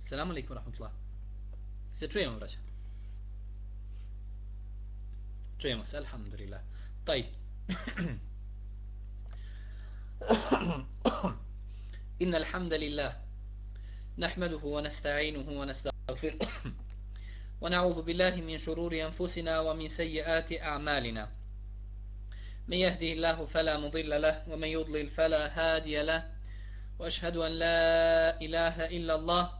Selamu alaikum rahmatullah. Se čujemo, braća? Čujemo se, alhamdulillah. Taj. إن الحمد لله نحمده ونستعينه ونستغفره ونعوذ بالله من شرور أنفسنا ومن سيئات أعمالنا من يهده الله فلا مضل له ومن يضلل فلا هادي له وأشهد أن لا إله إلا الله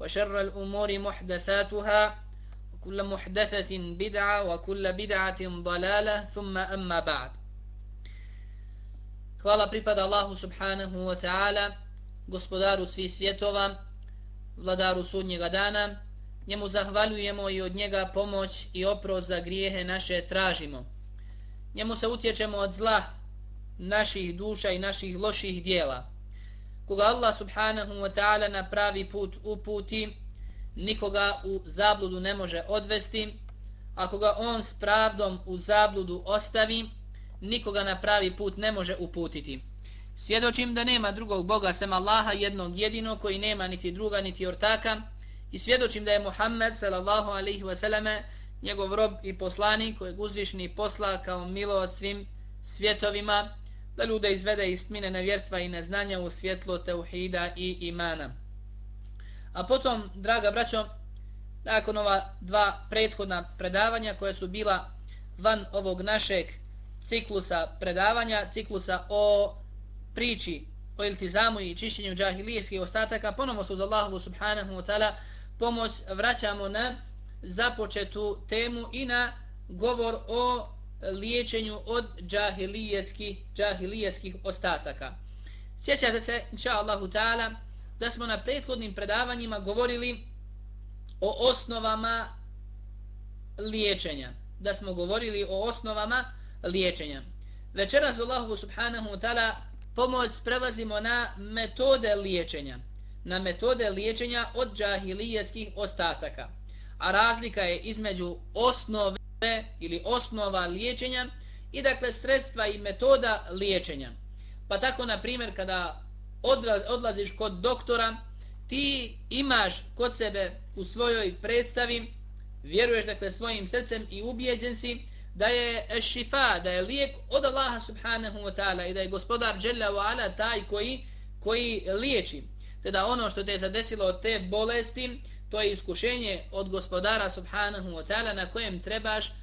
وشر الأمور محدثاتها وكل محدثة بدعة وكل بدعة ضلالة ثم أما بعد Hvala pripada Allahu subhanahu wa ta'ala, gospodaru svih svjetova, vladaru sudnjega dana. Njemu zahvaljujemo i od njega pomoć i oprost za grijehe naše tražimo. Njemu se utječemo od zla naših duša i naših loših dijela. Koga Allah subhanahu wa ta'ala na pravi put uputi, nikoga u zabludu ne može odvesti, a koga on s pravdom u zabludu ostavi, nikoga na pravi put ne može uputiti. Svjedočim da nema drugog Boga sem Allaha jednog jedinog koji nema niti druga niti ortaka. I svjedočim da je Muhammed sallallahu alaihi wasallame njegov rob i poslanik kojeg uzvišni posla kao milo svim svjetovima da ljude izvede iz tmine nevjerstva i neznanja u svjetlo teuhida i imana. A potom, draga braćo, nakon ova dva prethodna predavanja koja su bila van ovog našeg ciklusa predavanja, ciklusa o priči o iltizamu i čišćenju džahilijskih ostataka, ponovo su uz Allahovu subhanahu wa ta'ala pomoć vraćamo na započetu temu i na govor o liječenju od džahilijetskih, džahilijetskih ostataka. Sjećate se, inša Allahu ta'ala, da smo na prethodnim predavanjima govorili o osnovama liječenja. Da smo govorili o osnovama liječenja. Večeras Allahu subhanahu wa ta'ala pomoć prelazimo na metode liječenja. Na metode liječenja od džahilijetskih ostataka. A razlika je između osnove ili osnova liječenja i dakle sredstva i metoda liječenja. Pa tako na primjer kada odlaziš kod doktora, ti imaš kod sebe u svojoj predstavi, vjeruješ dakle svojim srcem i ubijeđen si da je šifa, da je lijek od Allaha subhanahu wa ta'ala i da je gospodar Jalla wa ala taj koji, koji liječi. Te da ono što te je zadesilo od te bolesti, to je iskušenje od gospodara subhanahu wa ta'ala na kojem trebaš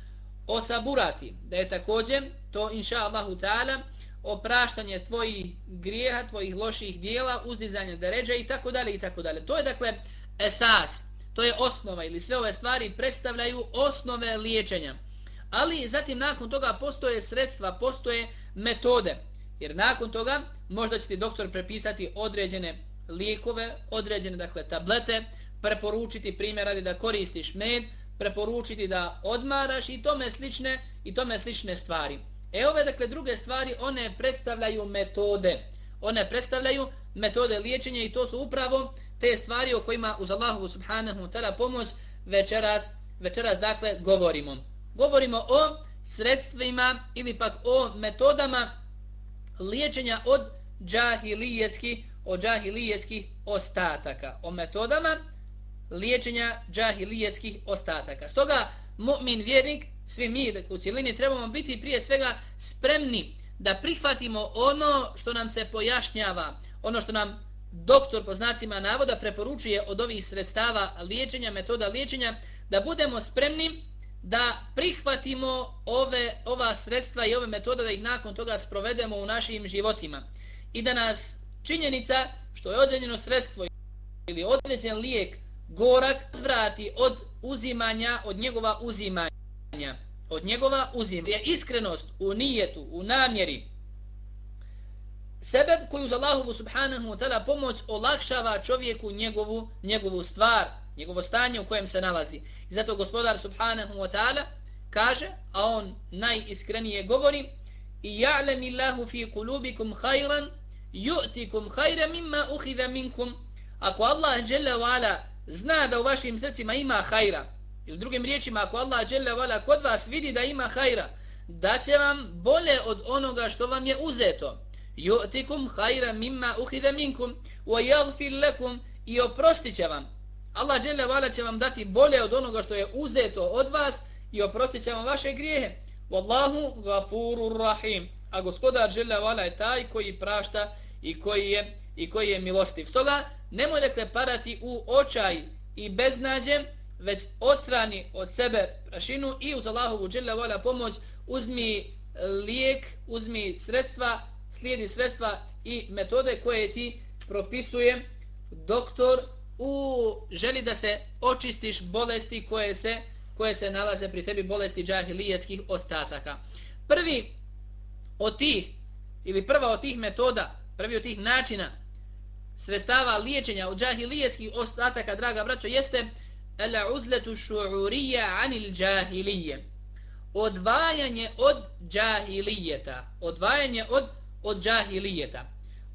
osaburati. Da je također to inša Allahu ta'ala opraštanje tvojih grijeha, tvojih loših dijela, uzdizanje deređa i tako dalje i tako dalje. To je dakle esas, to je osnova ili sve ove stvari predstavljaju osnove liječenja. Ali zatim nakon toga postoje sredstva, postoje metode. Jer nakon toga možda će ti doktor prepisati određene lijekove, određene dakle tablete, preporučiti primjer radi da koristiš med, preporučiti da odmaraš i tome slične i tome slične stvari. E ove dakle druge stvari one predstavljaju metode. One predstavljaju metode liječenja i to su upravo te stvari o kojima uz Allahu subhanahu wa ta'ala pomoć večeras, večeras dakle govorimo. Govorimo o sredstvima ili pak o metodama liječenja od džahilijetskih od džahilijetskih ostataka. O metodama liječenja džahilijetskih ostataka. Stoga mu'min vjernik, svi mi u cijelini trebamo biti prije svega spremni da prihvatimo ono što nam se pojašnjava, ono što nam doktor po znacima navoda preporučuje od ovih sredstava liječenja, metoda liječenja, da budemo spremni da prihvatimo ove ova sredstva i ove metode da ih nakon toga sprovedemo u našim životima i da nas činjenica što je određeno sredstvo ili određen lijek gorak vrati od uzimanja od njegova uzimanja od njegova uzimanja je iskrenost u nijetu u namjeri sebeb koju za Allahovu subhanahu wa ta'ala pomoć olakšava čovjeku njegovu njegovu stvar njegovo stanje u kojem se nalazi. I zato gospodar subhanahu wa ta'ala kaže, a on najiskrenije govori, i ja'lemi Allahu fi kulubikum khairan, ju'tikum khayra mimma uhida minkum. Ako Allah jalla wa ala zna da u vašim srcima ima hajra, ili drugim riječima, ako Allah dželle wa kod vas vidi da ima hajra, da će vam bolje od onoga što vam je uzeto. Yu'tikum hajra mimma uhida minkum, wa yaghfir lakum i oprostit će vam. Allah dželle vala će vam dati bolje od onoga što je uzeto od vas i oprostit će vam vaše grijehe. Wallahu gafurur rahim. A gospodar dželle vala je taj koji prašta i koji je i koji je milostiv. Stoga nemoj dakle parati u očaj i beznađe, već odstrani od sebe prašinu i uz Allahovu dželle vala pomoć uzmi e, lijek, uzmi sredstva, slijedi sredstva i metode koje ti propisuje doktor u želi da se očistiš bolesti koje se koje se nalaze pri tebi bolesti džahilijetskih ostataka. Prvi od tih ili prva od tih metoda, prvi od tih načina sredstava liječenja od džahilijetskih ostataka, draga braćo, jeste el uzletu šu'urija anil džahilije. Odvajanje od džahilijeta. Odvajanje od, od džahilijeta.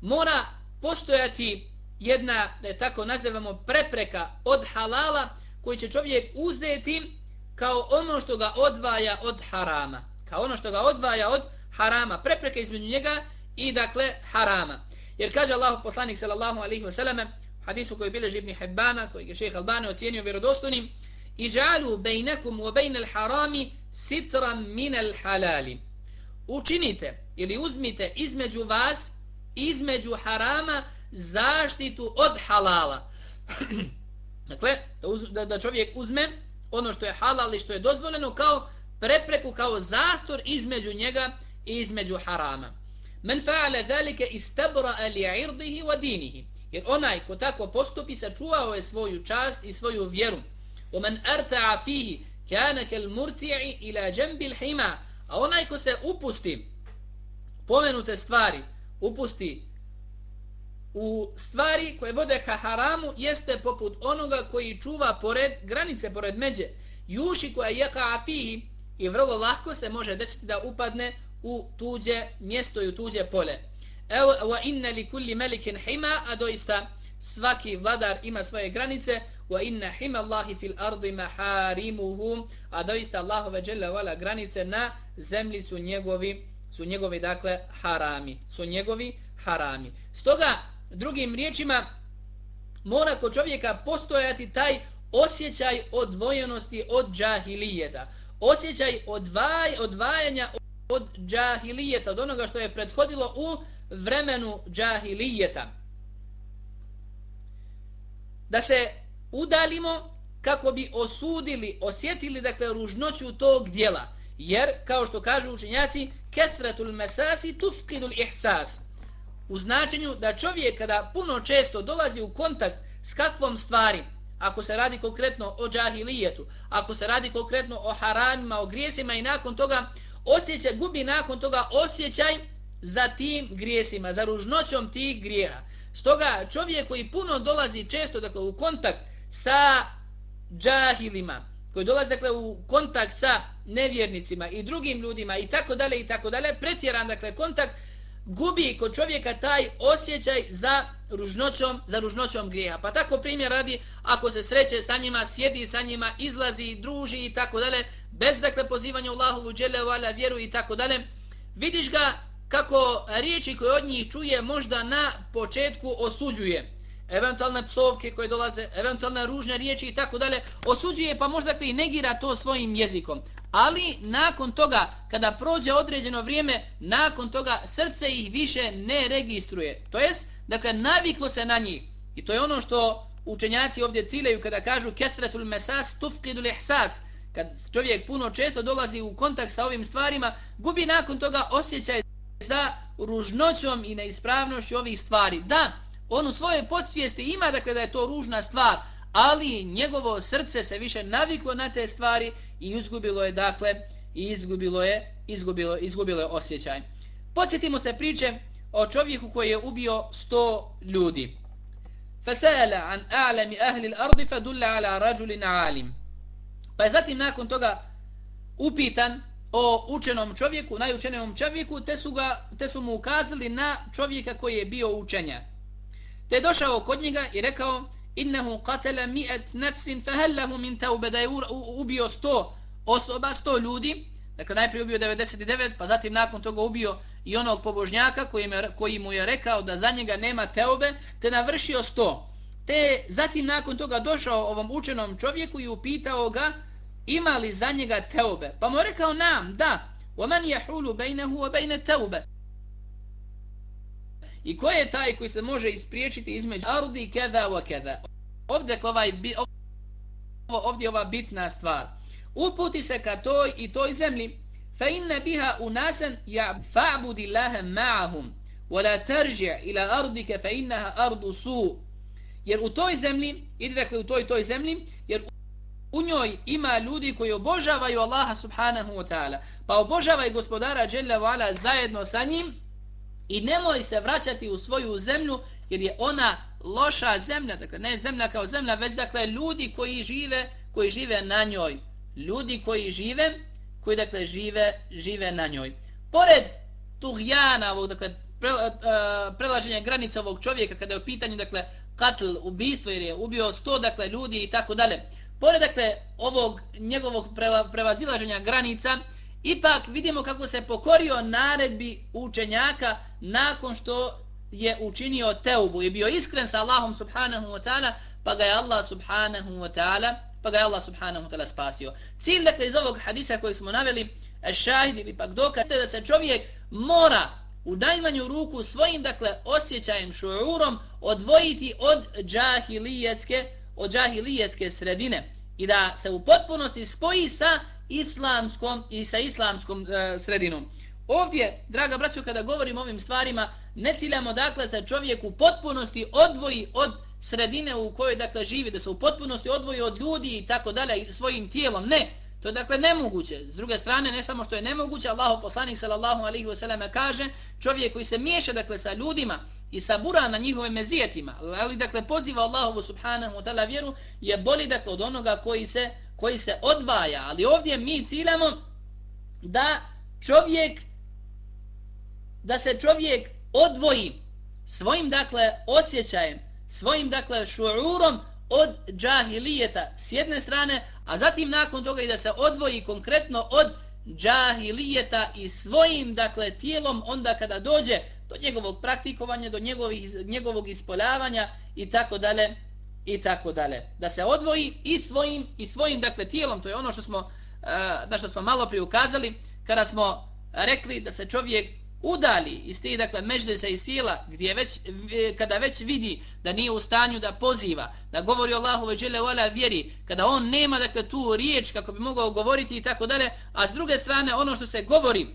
Mora postojati jedna, da tako nazivamo, prepreka od halala koji će čovjek uzeti kao ono što ga odvaja od harama. Kao ono što ga odvaja od harama. Prepreka između njega i, dakle, harama. Jer kaže Allah poslanik sallallahu alaihi wasallam hadisu koji bileži Ibn Hibbana, koji je šeheh Albani ocijenio vjerodostojnim, ižalu bejnekum u bejne harami sitram minel halali. Učinite ili uzmite između vas, između harama, zaštitu od halala. dakle, da, uz, da, da čovjek uzme ono što je halal i što je dozvoljeno kao prepreku, kao zastor između njega i između harama. Men fa'ala zalika istabra'a li'irdihi wa dinihi. Jer onaj ko tako postupi sačuvao je svoju čast i svoju vjeru. Wa man arta'a fihi kana kal murti'i ila jambi al-hima. A onaj ko se upusti pomenute stvari, upusti u stvari koje vode ka haramu jeste poput onoga koji čuva pored granice, pored međe. Juši koja je ka afihi i vrlo lahko se može desiti da upadne u tuđe mjesto i u tuđe pole. Evo, wa inna li kulli melikin hima, a doista svaki vladar ima svoje granice, wa inna hima Allahi fil ardi maharimuhum, a doista Allahove dželle vala granice na zemlji su njegovi, su njegovi, dakle, harami. Su njegovi harami. Stoga, drugim riječima mora kod čovjeka postojati taj osjećaj odvojenosti od džahilijeta osjećaj odvaj, odvajanja od džahilijeta od onoga što je prethodilo u vremenu džahilijeta. Da se udalimo kako bi osudili, osjetili dakle ružnoću tog dijela. Jer kao što kažu učenjaci kethratul mesasi tufkidul ihsas. U značenju da čovjek kada puno često dolazi u kontakt s kakvom stvari, ako se radi konkretno o džahilijetu, ako se radi konkretno o haramima, o grijesima i nakon toga osjeća, gubi nakon toga osjećaj za tim grijesima, za ružnoćom tih grijeha. Stoga čovjek koji puno dolazi često dakle, u kontakt sa džahilima, koji dolazi dakle, u kontakt sa nevjernicima i drugim ljudima i tako dalje i tako dalje, pretjeran dakle, kontakt, gubi kod čovjeka taj osjećaj za ružnoćom, za ružnoćom grijeha. Pa tako primjer radi, ako se sreće sa njima, sjedi sa njima, izlazi, druži i tako dalje, bez dakle pozivanja Allahovu džele ala vjeru i tako dalje, vidiš ga kako riječi koje od njih čuje možda na početku osuđuje. Eventualne psovke koje dolaze, eventualne ružne riječi i tako dalje, osuđuje pa možda i negira to svojim jezikom ali nakon toga, kada prođe određeno vrijeme, nakon toga srce ih više ne registruje. To jest, dakle, naviklo se na njih. I to je ono što učenjaci ovdje ciljaju kada kažu kesretul mesas tufqidul ihsas, kad čovjek puno često dolazi u kontakt sa ovim stvarima, gubi nakon toga osjećaj za ružnoćom i neispravnošću ovih stvari. Da, on u svojoj podsvijesti ima dakle da je to ružna stvar, ali njegovo srce se više naviklo na te stvari i izgubilo je dakle i izgubilo je izgubilo izgubilo je osjećaj. Podsjetimo se priče o čovjeku koji je ubio 100 ljudi. Fasala an a'lami ahli al-ard fadulla ala rajulin 'alim. Pa je zatim nakon toga upitan o učenom čovjeku, najučenijem čovjeku, te su, ga, te su mu ukazali na čovjeka koji je bio učenja. Te je došao kod njega i rekao, innehu qatala mi'at nafsin fahallahu min tawba da je ubio 100 osoba, 100 ljudi, dakle najprije ubio 99, pa zatim nakon toga ubio i onog pobožnjaka koji, me, koji mu je rekao da za njega nema teube, te navršio sto. Te zatim nakon toga došao ovom učenom čovjeku i upitao ga, ima li za njega teube? Pa mu rekao nam, da, وَمَنْ يَحُولُ بَيْنَهُ وَبَيْنَ تَوْبَ I ko je taj koji se može ispriječiti između ardi keda wa keda? Ovdje, ovaj, ovdje ova bitna stvar. Uputi se ka toj i toj zemlji. فإن بها biha unasan الله معهم ولا ma'ahum. إلى أرضك ila أرض سوء su. Jer u toj zemlji, ide dakle u toj toj zemlji, jer u njoj ima ljudi koji obožavaju Allaha subhanahu wa ta'ala. Pa obožavaj gospodara Jalla Vala zajedno sa njim i nemoj se vraćati u svoju zemlju jer je ona loša zemlja. Dakle, ne zemlja kao zemlja, već dakle ljudi koji žive, koji žive na njoj. Ljudi koji žive, koji dakle žive, žive na njoj. Pored tuhjana, ovog, dakle, pre, uh, prelaženja granica ovog čovjeka kada je u pitanju, dakle, katl, ubistvo jer je ubio 100 dakle, ljudi i tako dalje. Pored, dakle, ovog njegovog prevazilaženja granica, ipak vidimo kako se pokorio naredbi učenjaka nakon što je učinio teubu i bio iskren sa Allahom subhanahu wa ta'ala, pa ga je Allah subhanahu wa ta'ala pa ga je Allah subhanahu wa ta'ala spasio. Cilj, dakle, iz ovog hadisa koji smo naveli, šahid ili pak dokaz, da se čovjek mora u najmanju ruku svojim, dakle, osjećajem, šuurom, odvojiti od džahilijetske, od džahilijetske sredine i da se u potpunosti spoji sa islamskom i sa islamskom e, sredinom. Ovdje, draga braćo, kada govorim o ovim stvarima, ne ciljamo dakle se čovjek u potpunosti odvoji od sredine u kojoj dakle živi, da se u potpunosti odvoji od ljudi i tako dalje svojim tijelom. Ne, to je dakle nemoguće. S druge strane, ne samo što je nemoguće, Allahu poslanik sallallahu alejhi ve selleme kaže, čovjek koji se miješa dakle sa ljudima i sabura na njihovim mezijetima, ali dakle poziva Allahu subhanahu wa ta'ala vjeru, je bolji dakle od onoga koji se, koji se odvaja. Ali ovdje mi ciljamo da čovjek da se čovjek odvoji svojim dakle osjećajem, svojim dakle šuurom od džahilijeta s jedne strane, a zatim nakon toga i da se odvoji konkretno od džahilijeta i svojim dakle tijelom onda kada dođe do njegovog praktikovanja, do njegovih, njegovog ispoljavanja i tako dalje i tako dalje. Da se odvoji i svojim i svojim dakle tijelom, to je ono što smo uh, na što smo malo priukazali kada smo rekli da se čovjek udali iz tih dakle meždesa i sila gdje već e, kada već vidi da nije u stanju da poziva da govori Allahu ve dželle ala vjeri kada on nema dakle tu riječ kako bi mogao govoriti i tako dalje a s druge strane ono što se govori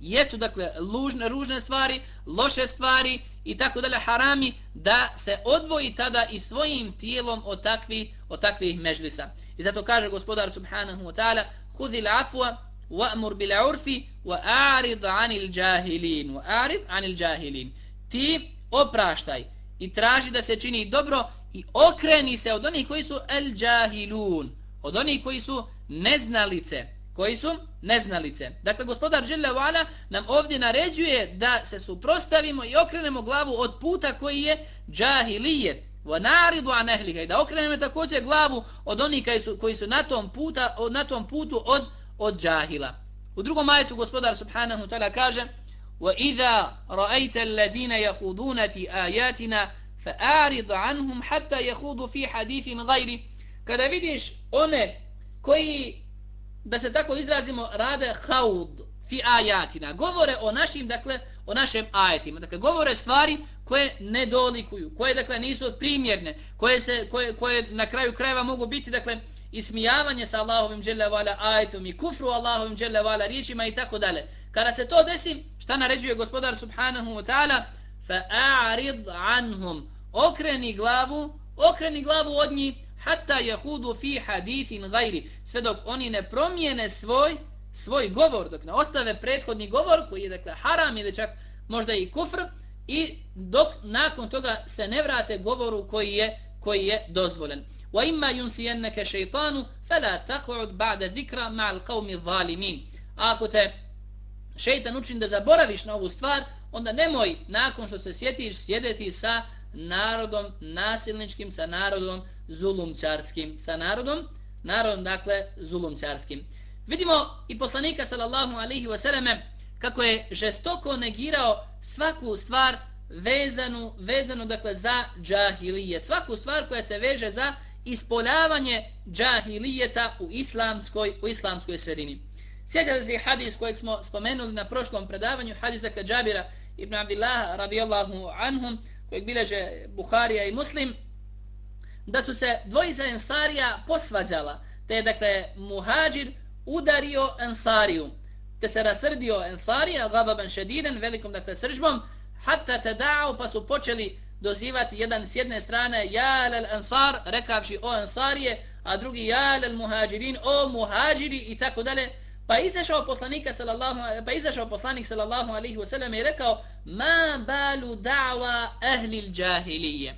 jesu dakle lužne ružne stvari loše stvari i tako dalje harami da se odvoji tada i svojim tijelom od takvi od takvih mežlisa i zato kaže gospodar subhanahu wa taala hudhi l'afwa, wa'mur bil 'urfi وَاَعْرِضْ عَنِ 'anil jahilin. عَنِ الْجَاهِلِينَ 'anil jahilin. Ti opraštaj i traži da se čini dobro i okreni se od onih koji su el jahilun od onih koji su neznalice koji su neznalice. Dakle gospodar dželle nam ovdje naređuje da se suprostavimo i okrenemo glavu od puta koji je jahilijet. وَنَعْرِضُ naridu an I da okrenemo također glavu od onih koji su koji su na tom puta na tom putu od od džahila. U drugom ajetu gospodar subhanahu ta'ala kaže وَإِذَا رَأَيْتَ الَّذِينَ يَخُودُونَ فِي آيَاتِنَا فَأَعْرِضْ عَنْهُمْ حَتَّى يَخُودُ فِي حَدِيثٍ غَيْرِ Kada vidiš one koji, da se tako izrazimo, rade haud fi ajatina, govore o našim, dakle, o našem ajetima. Dakle, govore stvari koje ne dolikuju, koje dakle nisu primjerne, koje, se, koje, koje na kraju krajeva mogu biti dakle ismijavanje sa Allahovim dželle vala ajetom i kufru Allahovim dželle vala riječima i tako dalje. Kada se to desi, šta naređuje gospodar subhanahu wa ta'ala? Fa'arid anhum. Okreni glavu, okreni glavu od njih, hatta yahudu fi hadithin gajri. Sve dok oni ne promijene svoj, svoj govor, dok ne ostave prethodni govor, koji je dakle haram ili čak možda i kufr, i dok nakon toga se ne vrate govoru koji je koji je dozvoljen. Wa يُنْسِيَنَّكَ شَيْطَانُ shaytanu fala taq'ud ba'da dhikra ma'al الظَّالِمِينَ. Ako te šeitan učini da zaboraviš na ovu stvar, onda nemoj nakon što se sjetiš sjedeti sa narodom nasilničkim, sa narodom zulumčarskim, sa narodom, narodom dakle zulumčarskim. Vidimo i poslanika sallallahu alaihi wasallame kako je žestoko negirao svaku stvar vezanu, vezanu dakle za džahilije. Svaku stvar koja se veže za ispoljavanje džahilijeta u islamskoj, u islamskoj sredini. Sjećate se hadis kojeg smo spomenuli na prošlom predavanju, hadis dakle Džabira ibn Abdillah radijallahu anhum, kojeg bileže Buharija i Muslim, da su se dvojica ensarija posvađala, te je dakle muhađir udario ensariju, te se rasrdio ensarija, gadaban šediden, velikom dakle sržbom, hatta tada'u pa su počeli dozivati jedan s jedne strane, ja al ansar, rekavši o ansarije, a drugi ja al muhađirin, o muhađiri i tako dalje, Pa izašao poslanika sallallahu pa izašao poslanik sallallahu alejhi ve sellem i rekao: "Ma balu da'wa ahli al-jahiliyye?"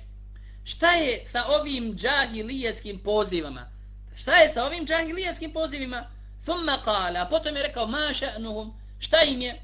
Šta je sa ovim džahilijetskim pozivama? Šta je sa ovim džahilijetskim pozivima? Thumma qala, potom je rekao: "Ma sha'nuhum?" Šta im je?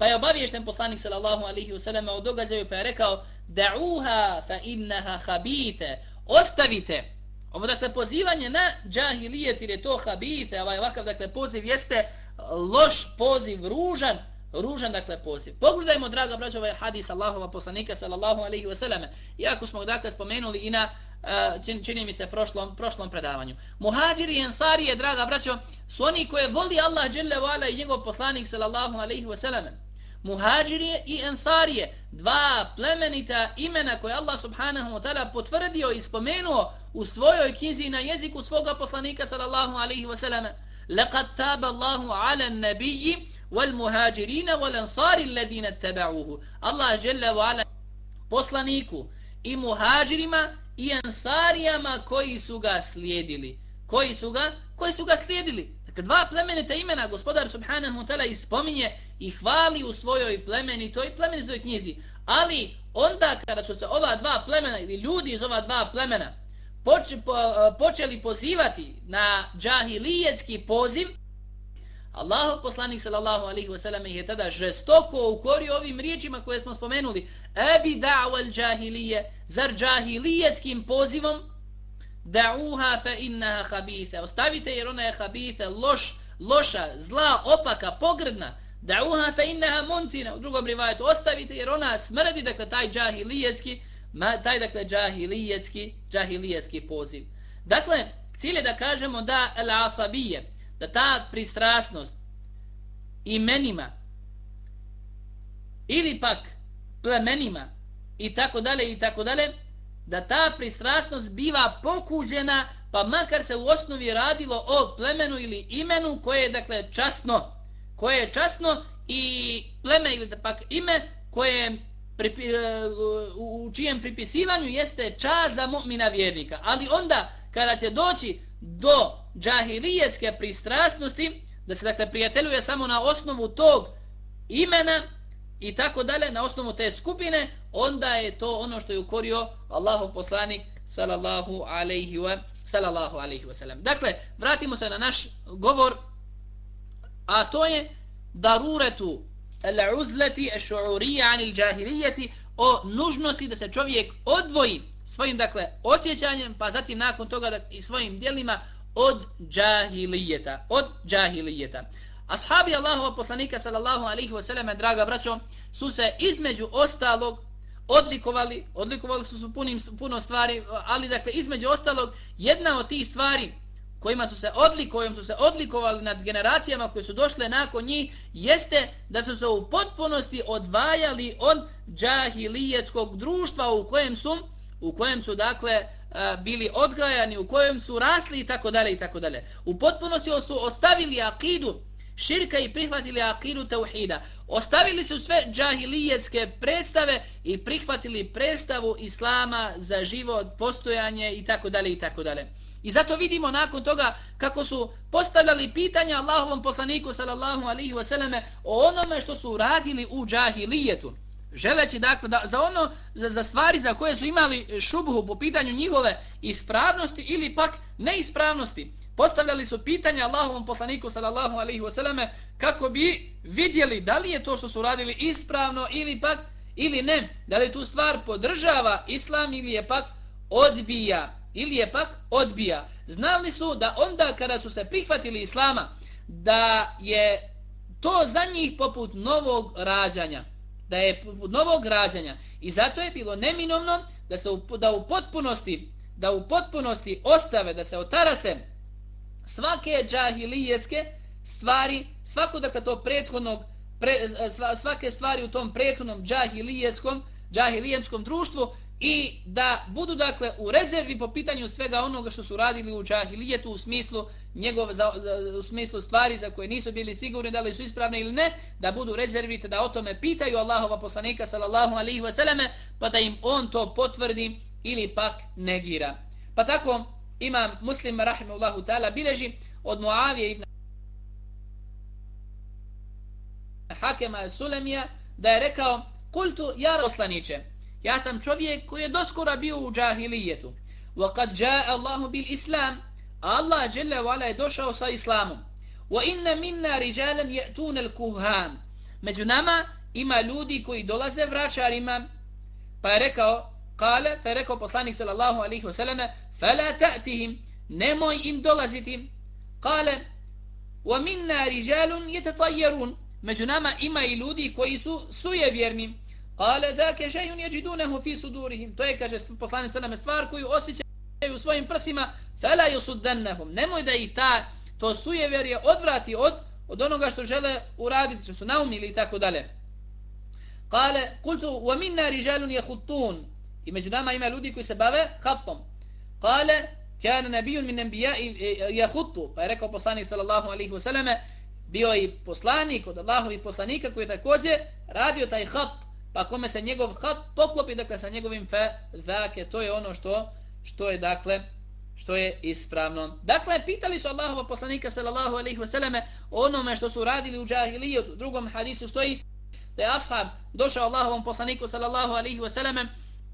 Pa je obaviješten poslanik sallallahu alaihi ve o događaju pa je rekao: "Da'uha fa innaha habite. Ostavite Ovo dakle pozivanje na džahilijet jer je to habite. ovaj ovakav dakle poziv jeste loš poziv, ružan, ružan dakle poziv. Pogledajmo, draga braća, ovaj hadis Allahova poslanika sallallahu alaihi ve sallam. Iako smo dakle spomenuli i na, e, čini, čini mi se, prošlom, prošlom predavanju. Muhađiri i ensarije, draga braćo, su oni koje voli Allah dželle vala i njegov poslanik sallallahu alaihi ve selleme. Muhađirije i Ensarije, dva plemenita imena koje Allah subhanahu wa ta'ala potvrdio i spomenuo u svojoj knjizi na jeziku svoga poslanika sallallahu alaihi wa sallam. Lekad taba Allahu ala nabiji wal muhađirina wal ansari alladhina tabauhu. Allah žele wa ala poslaniku i muhađirima i ansarijama koji su ga slijedili. Koji su ga, koji su ga slijedili. Dakle, dva plemenita imena gospodar subhanahu wa ta'ala ispominje i hvali u svojoj plemeni, toj plemenitoj knjizi. Ali onda kada su se ova dva plemena ili ljudi iz ova dva plemena poč, po, počeli pozivati na džahilijetski poziv, Allahu poslanik sallallahu alaihi wasallam ih je tada žestoko ukorio ovim riječima koje smo spomenuli. Ebi da'wal džahilije, zar džahilijetskim pozivom, da'uha fa innaha khabitha. Ostavite jer ona je khabitha, loš, loša, zla, opaka, pogrdna. Da'uha fa innaha muntina. U drugom rivajetu ostavite jer ona smrdi, dakle taj džahilijetski, taj dakle džahilijetski, džahilijetski poziv. Dakle, cilj je da kažemo da al-asabije, da ta pristrasnost imenima ili pak plemenima i tako dalje i tako dalje da ta pristrasnost biva pokuđena, pa makar se u osnovi radilo o plemenu ili imenu koje je dakle časno, koje je časno i pleme ili pak ime koje pripi, e, u čijem pripisivanju jeste čas za mu'mina vjernika. Ali onda kada će doći do džahilijetske pristrasnosti, da se dakle prijateljuje samo na osnovu tog imena, i tako dalje na osnovu te skupine, onda je to ono što je ukorio Allahov poslanik sallallahu alejhi ve sallallahu alejhi ve sellem. Dakle, vratimo se na naš govor, a to je daruretu al-uzlati ash-shu'uriyya 'an al-jahiliyyati o nužnosti da se čovjek odvoji svojim dakle osjećanjem, pa zatim nakon toga da, i svojim djelima od džahilijeta, od džahilijeta. Ashabi Allahova poslanika sallallahu alaihi wa sallam, draga braćo, su se između ostalog odlikovali, odlikovali su su punim, puno stvari, ali dakle između ostalog jedna od tih stvari kojima su se odlikojom su se odlikovali nad generacijama koje su došle nakon njih jeste da su se u potpunosti odvajali od džahilijetskog društva u kojem su u kojem su dakle e, bili odgajani, u kojem su rasli i tako dalje i tako dalje. U potpunosti su ostavili akidu širka i prihvatili akidu tauhida. Ostavili su sve džahilijetske predstave i prihvatili predstavu islama za život, postojanje i tako dalje i tako dalje. I zato vidimo nakon toga kako su postavljali pitanja Allahovom poslaniku sallallahu alihi wasallame o onome što su radili u džahilijetu. Želeći dakle da, za ono za, za stvari za koje su imali šubhu po pitanju njihove ispravnosti ili pak neispravnosti. Postavljali su pitanja Allahovom poslaniku sallallahu alaihi wasallame kako bi vidjeli da li je to što su radili ispravno ili pak ili ne. Da li tu stvar podržava islam ili je pak odbija. Ili je pak odbija. Znali su da onda kada su se prihvatili islama da je to za njih poput novog rađanja. Da je poput novog rađanja. I zato je bilo neminovno da se u, da u potpunosti da u potpunosti ostave, da se otarase svake džahilijeske stvari, svako dakle to prethodnog, pre, svake stvari u tom prethodnom džahilijetskom, džahilijetskom društvu i da budu dakle u rezervi po pitanju svega onoga što su radili u džahilijetu u smislu njegov, za, za, u smislu stvari za koje nisu bili sigurni da li su ispravne ili ne, da budu rezervi da o tome pitaju Allahova poslanika sallallahu alaihi selleme pa da im on to potvrdi ili pak negira. Pa tako imam muslim rahimahullahu ta'ala bileži od Muavije ibn Hakema Sulemija da je rekao kultu ja roslaniće ja sam čovjek koji je doskora bio u džahilijetu. Wa kad jaa Allahu bil islam Allah jalla wa ala je došao sa islamom. Wa inna minna rijalan ya'tun al kuhan. Među nama ima ljudi koji dolaze vraćarima. Pa je rekao kale fa je rekao poslanik sallallahu alaihi wa sallam fala ta'tihim nemoj im dolaziti. Kale wa minna rijalun yatatayyarun među nama ima i ljudi koji su sujevjerni. Kale zake shay'un yajidunahu fi sudurihim. To je kaže poslanik sallallahu stvar koju osjećaju u svojim prsima. Fala yusuddannahum nemoj da i ta to sujevjerje odvrati od od onoga što žele uraditi što su naumili i tako dalje. Kale kultu wa minna rijalun yakhuttun i među nama ima ljudi koji se bave khatom Kale, kana nabiyun min anbiya'i yakhuttu. E, e, pa je rekao poslanik sallallahu alaihi ve bio i poslanik od Allahovi poslanika koji je takođe radio taj khat, pa kome se njegov khat poklopi dakle sa njegovim fe, zake, to je ono što što je dakle što je ispravno. Dakle, pitali su Allahova poslanika sallallahu alaihi ve onome što su radili u džahilijetu. U drugom hadisu stoji da je ashab došao Allahovom poslaniku sallallahu alaihi ve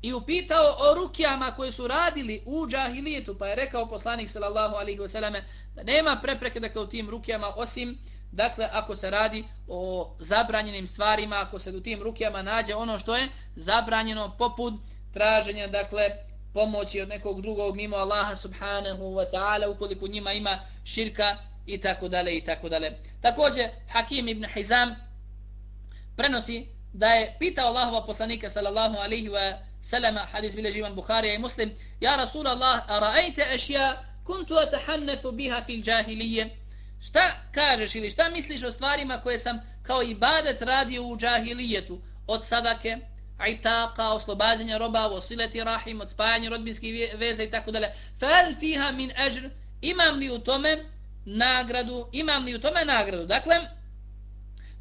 i upitao o rukijama koje su radili u džahilijetu, pa je rekao poslanik sallallahu alaihi wasallam da nema prepreke dakle, u tim rukijama osim dakle ako se radi o zabranjenim stvarima, ako se u tim rukijama nađe ono što je zabranjeno poput traženja dakle pomoći od nekog drugog mimo Allaha subhanahu wa ta'ala ukoliko njima ima širka i tako dalje i tako dalje. Također Hakim ibn Hizam prenosi da je pitao Allahova poslanika sallallahu alaihi wa Selema hadis bilježi imam Bukhari i Muslim. Ja Rasul Allah, a raajte ešja, kuntu atahannethu biha fil džahilije. Šta kažeš ili šta misliš o stvarima koje sam kao ibadet radio u džahilijetu? Od sadake, itaka, oslobađanja roba, osileti rahim, od spajanja rodbinskih veze i tako dalje. Fel fiha min ajr, imam li u tome nagradu? Imam li u tome nagradu? Dakle,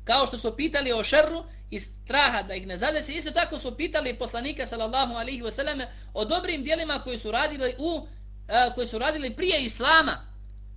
kao što su pitali o šerru, straha da ih ne zadesi. Isto tako su pitali poslanika sallallahu alaihi wa sallam o dobrim dijelima koji su radili u e, koji su radili prije islama.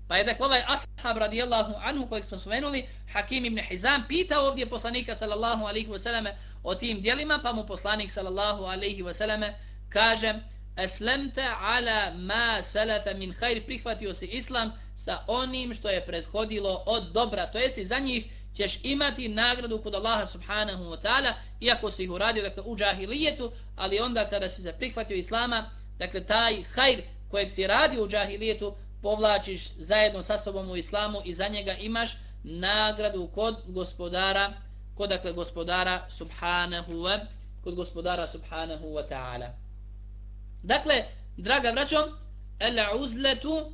Pa je dakle ovaj ashab radijallahu anhu kojeg smo spomenuli, Hakim ibn Hizam, pitao ovdje poslanika sallallahu alaihi wa sallam o tim dijelima, pa mu poslanik sallallahu alaihi wa sallam kaže Eslemte ala ma salafa min khair prihvatio si islam sa onim što je prethodilo od dobra. To jest za njih ćeš imati nagradu kod Allaha subhanahu wa ta'ala, iako si ih uradio dakle, u džahilijetu, ali onda kada si se prihvatio Islama, dakle taj hajr kojeg si radio u džahilijetu, povlačiš zajedno sa sobom u Islamu i za njega imaš nagradu kod gospodara, kod dakle gospodara subhanahu wa kod gospodara subhanahu wa ta'ala. Dakle, draga braćo, al uzletu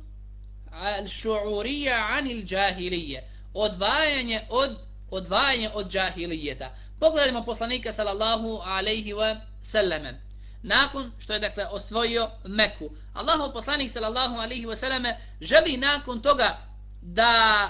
al-shu'uriyya anil džahilije. Odvajanje od odvajanje od džahilijeta. Pogledajmo poslanika sallallahu alejhi ve selleme. Nakon što je dakle osvojio Meku, Allahov poslanik sallallahu alejhi ve selleme želi nakon toga da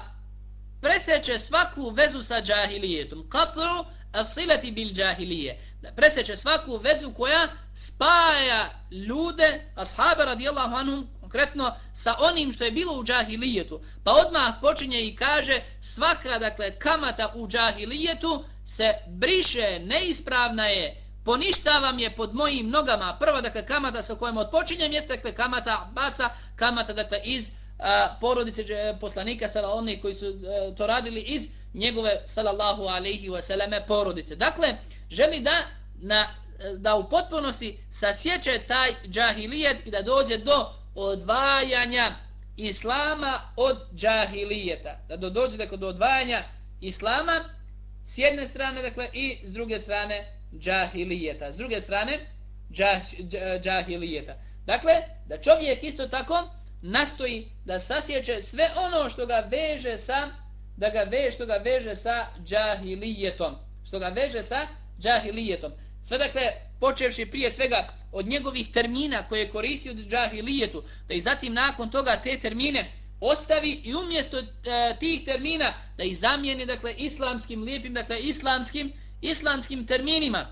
preseče svaku vezu sa džahilijetom. Qat'u as-silati bil džahilije. Da preseče svaku vezu koja spaja ljude, ashabe radijallahu anhum, konkretno sa onim što je bilo u džahilijetu. Pa odmah počinje i kaže svaka dakle kamata u džahilijetu se briše, neispravna je, poništavam je pod mojim nogama. Prva dakle kamata sa kojom odpočinjem jeste dakle kamata basa, kamata dakle iz a, porodice e, poslanika sala oni koji su a, to radili iz njegove sallallahu alejhi ve selleme porodice. Dakle, želi da na e, da u potpunosti sasjeće taj džahilijet i da dođe do odvajanja islama od džahilijeta. Da do dođe dakle, do odvajanja islama s jedne strane dakle, i s druge strane džahilijeta. S druge strane džah, džahilijeta. Dakle, da čovjek isto tako nastoji da sasjeće sve ono što ga veže sa da ga veže, što ga veže sa džahilijetom. Što ga veže sa džahilijetom. Sve dakle, počevši prije svega od njegovih termina koje je koristio džahilijetu, da i zatim nakon toga te termine ostavi i umjesto e, tih termina da ih zamijeni, dakle, islamskim lijepim, dakle, islamskim, islamskim terminima.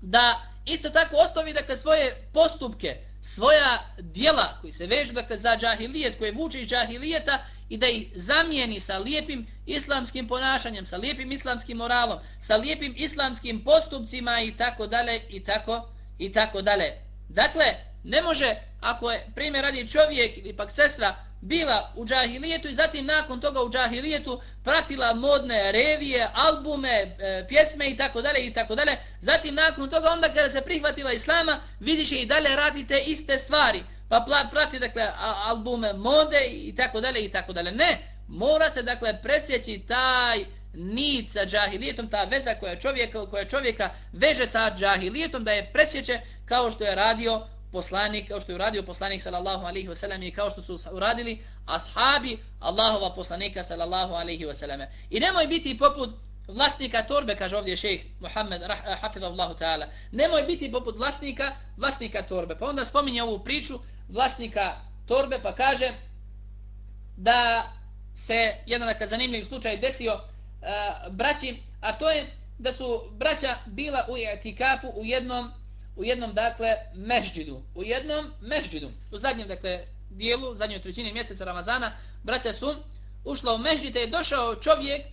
Da isto tako ostavi, dakle, svoje postupke, svoja dijela koji se vežu, dakle, za džahilijet, koje vuče iz džahilijeta i da ih zamijeni sa lijepim islamskim ponašanjem, sa lijepim islamskim moralom, sa lijepim islamskim postupcima i tako dalje i tako i tako dalje. Dakle, ne može, ako je primjer radi čovjek ili pak sestra bila u džahilijetu i zatim nakon toga u džahilijetu pratila modne revije, albume, e, pjesme i tako dalje i tako dalje. Zatim nakon toga onda kada se prihvatila islama vidiš i dalje radite iste stvari pa prati dakle albume mode i tako dalje i tako dalje. Ne, mora se dakle presjeći taj nit sa džahilijetom, ta veza koja čovjeka, koja čovjeka veže sa džahilijetom da je presjeće kao što je radio poslanik, kao što je uradio poslanik sallallahu alaihi wasallam sellem i kao što su uradili ashabi Allahova poslanika sallallahu alaihi wasallam. I nemoj biti poput vlasnika torbe, kaže ovdje šejh Muhammed eh, hafizahullahu ta'ala. Nemoj biti poput vlasnika, vlasnika torbe. Pa onda spominje ovu priču vlasnika torbe pa kaže da se jedan dakle, zanimljiv slučaj desio uh, braći, a to je da su braća bila u etikafu u jednom u jednom dakle mežđidu, u jednom mežđidu. U zadnjem dakle dijelu, zadnjoj trećini mjeseca Ramazana, braća su ušla u mežđid i je došao čovjek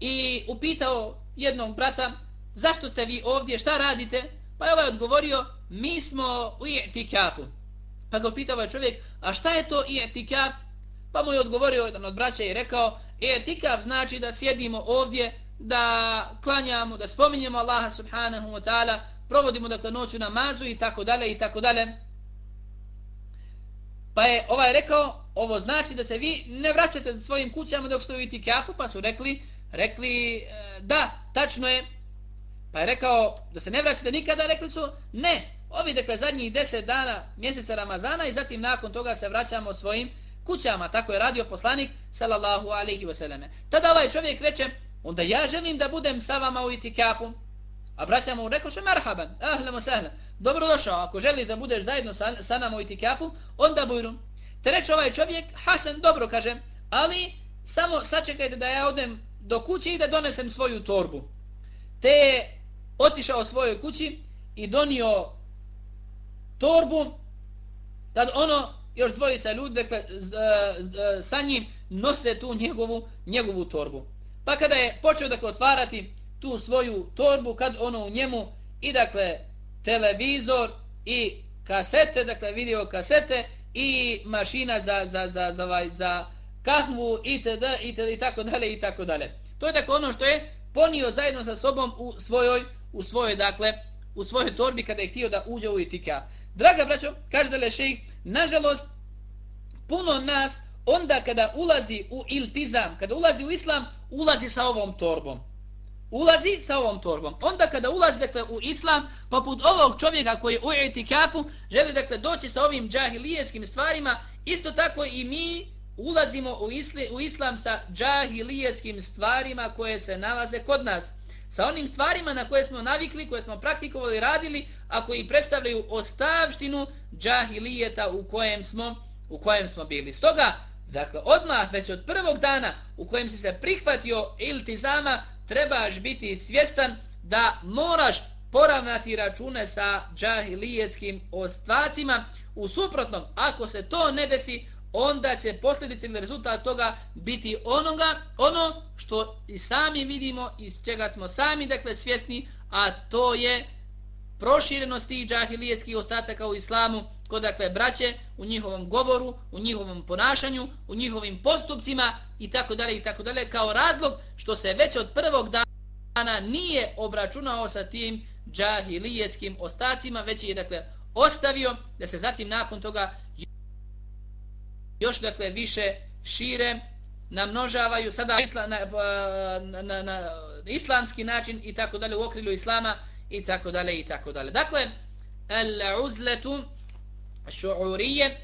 i upitao jednog brata zašto ste vi ovdje, šta radite? Pa je ovaj odgovorio, mi smo u etikafu. Pa ga upitao je ovaj čovjek, a šta je to etikaf? Pa mu je odgovorio jedan od braća i rekao, etikaf znači da sjedimo ovdje, da klanjamo, da spominjemo Allaha subhanahu wa ta'ala, provodimo dakle u namazu i tako dalje i tako dalje. Pa je ovaj rekao, ovo znači da se vi ne vraćate za svojim kućama dok stoju etikafu, pa su rekli, rekli da, tačno je. Pa je rekao da se ne vraćate nikada, rekli su ne, Ovi, dakle, zadnjih deset dana mjeseca Ramazana i zatim nakon toga se vraćamo svojim kućama. Tako je radio poslanik, sallallahu alaihi vseleme. Tada ovaj čovjek reče, onda ja želim da budem sa vama u itikafu. A braća mu rekao što marhaban, ahlemo sahlan. dobrodošao, ako želiš da budeš zajedno sa, sa nama u itikafu, onda bujrum. Te reče ovaj čovjek, Hasan, dobro kaže, ali samo sačekajte da ja odem do kuće i da donesem svoju torbu. Te je otišao svojoj kući i donio torbu, tad ono, još dvojica ljudi, dakle, e, e, sa njim nose tu njegovu, njegovu torbu. Pa kada je počeo, dakle, otvarati tu svoju torbu, kad ono u njemu, i dakle, televizor, i kasete, dakle, video kasete, i mašina za, za, za, za, za, za kahvu, itd., itd., i tako dalje, i tako dalje. To je dakle ono što je ponio zajedno sa sobom u svojoj, u svojoj, dakle, u svojoj torbi kada je htio da uđe u itika. Draga braćo, kaže da lešej, nažalost, puno nas onda kada ulazi u iltizam, kada ulazi u islam, ulazi sa ovom torbom. ulazi sa ovom torbom. Onda kada ulazi dakle, u islam, poput ovog čovjeka koji je u itikafu, želi dakle, doći sa ovim džahilijeskim stvarima, isto tako i mi ulazimo u, isli, u islam sa džahilijeskim stvarima koje se nalaze kod nas. Sa onim stvarima na koje smo navikli, koje smo praktikovali, radili, a koji predstavljaju ostavštinu džahilijeta u kojem smo, u kojem smo bili. Stoga, dakle, odmah već od prvog dana u kojem si se prihvatio iltizama, trebaš biti svjestan da moraš poravnati račune sa džahilijetskim ostvacima. U suprotnom, ako se to ne desi, onda će posljedice ili rezultat toga biti onoga, ono što i sami vidimo, iz čega smo sami dakle svjesni, a to je proširenost tih džahilijetskih ostataka u islamu, kod dakle braće, u njihovom govoru, u njihovom ponašanju, u njihovim postupcima i tako dalje i tako dalje, kao razlog što se već od prvog dana nije obračunao sa tim džahilijetskim ostacima, već je dakle ostavio da se zatim nakon toga još dakle više šire, namnožavaju sada isla, na, pa, na, na, na islamski način i tako dalje u okrilju islama i tako dalje i tako dalje. Dakle, al-uzletu šu'urije,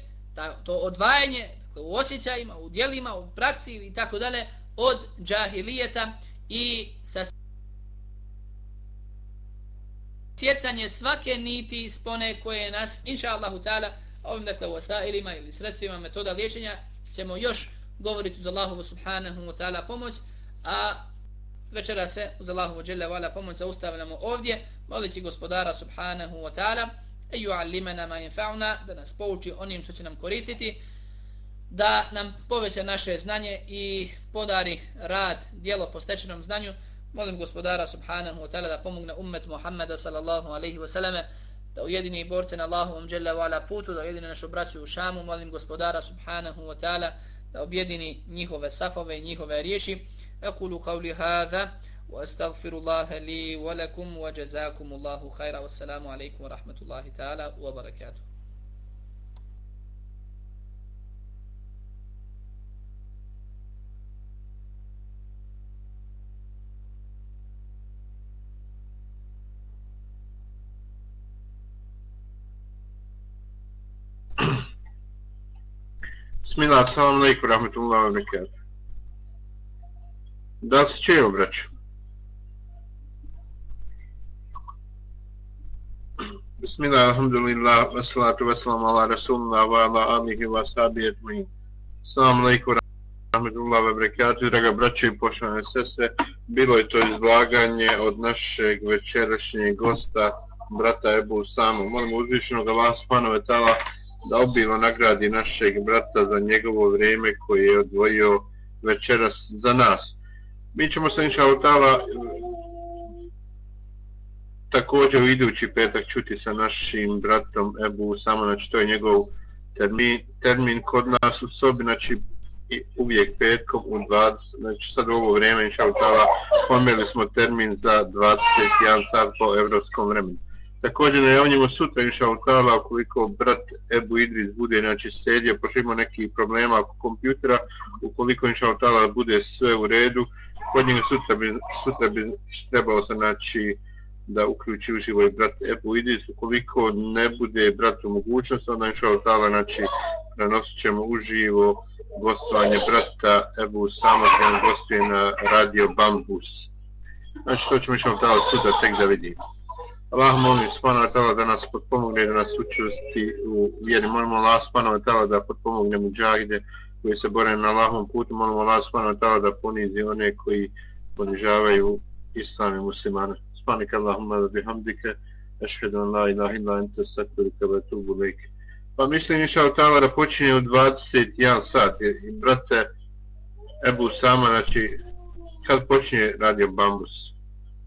to odvajanje dakle, u osjećajima, u dijelima, u praksi i tako dalje od džahilijeta i sa sjecanje svake niti spone koje nas, inša Allahu ta'ala, ovim dakle vasailima ili sredstvima metoda liječenja ćemo još govoriti uz Allahovu subhanahu wa ta'ala pomoć, a večera se uz Allahovu dželle vala pomoć zaustavljamo ovdje, molići gospodara subhanahu wa ta'ala, e yu'allimana ma yanfa'una, da nas pouči onim što će nam koristiti, da nam poveća naše znanje i podari rad, dijelo po stečenom znanju, molim gospodara subhanahu wa ta'ala da pomogne ummet Muhammeda sallallahu alaihi wa sallame, da ujedini borce na Allahovom dželle vala putu, da ujedini našu braću u Šamu, molim gospodara subhanahu wa ta'ala da objedini njihove safove i njihove riječi. Aqulu qawli hadha wa astaghfirullaha li wa lakum wa jazakumullahu khaira. Wassalamu alaikum wa rahmatullahi ta'ala wa barakatuh. Bismillah, salam alaikum, rahmetullahi wa barakatuh. Da se će obraću? Bismillah, alhamdulillah, wassalatu wassalamu ala rasulullah wa ala alihi wa sabi etmin. Salam alaikum, rahmetullahi wa barakatuh, draga braće i poštovane sese. Bilo je to izlaganje od našeg večerašnjeg gosta, brata Ebu Samu. Molim uzvišenog Allah spanove tala, da obilo nagradi našeg brata za njegovo vrijeme koje je odvojio večeras za nas. Mi ćemo se inša utala također u idući petak čuti sa našim bratom Ebu samo, znači to je njegov termin, termin kod nas u sobi, znači uvijek petkom u 20, znači sad u ovo vrijeme inša utala pomijeli smo termin za 21 sat po evropskom vremenu. Također najavljamo sutra inša Allah ukoliko brat Ebu Idris bude znači sedio, pošto ima nekih problema oko kompjutera, ukoliko inša Allah bude sve u redu, kod njega sutra bi, sutra bi trebalo se znači da uključi uživo i brat Ebu Idris, ukoliko ne bude brat u mogućnosti, onda inša Allah znači prenosit ćemo uživo gostovanje brata Ebu Samo, gostuje na radio Bambus. Znači to ćemo inša Allah sutra tek da vidimo. Allah molim Subhanahu wa ta'ala da nas potpomogne da nas učusti u vjeri. Molimo Allah Subhanahu wa ta'ala da potpomogne muđahide koji se bore na Allahom putu. Molimo Allah Subhanahu wa ta'ala da ponizi one koji ponižavaju islam i muslimane. Subhanak Allahumma da bihamdike. Ašhedu an la ilaha illa anta sakvirika wa tubu lejk. Pa mislim inša ta'ala da počinje u 21 sat. I brate Ebu Sama, znači kad počinje radio Bambus?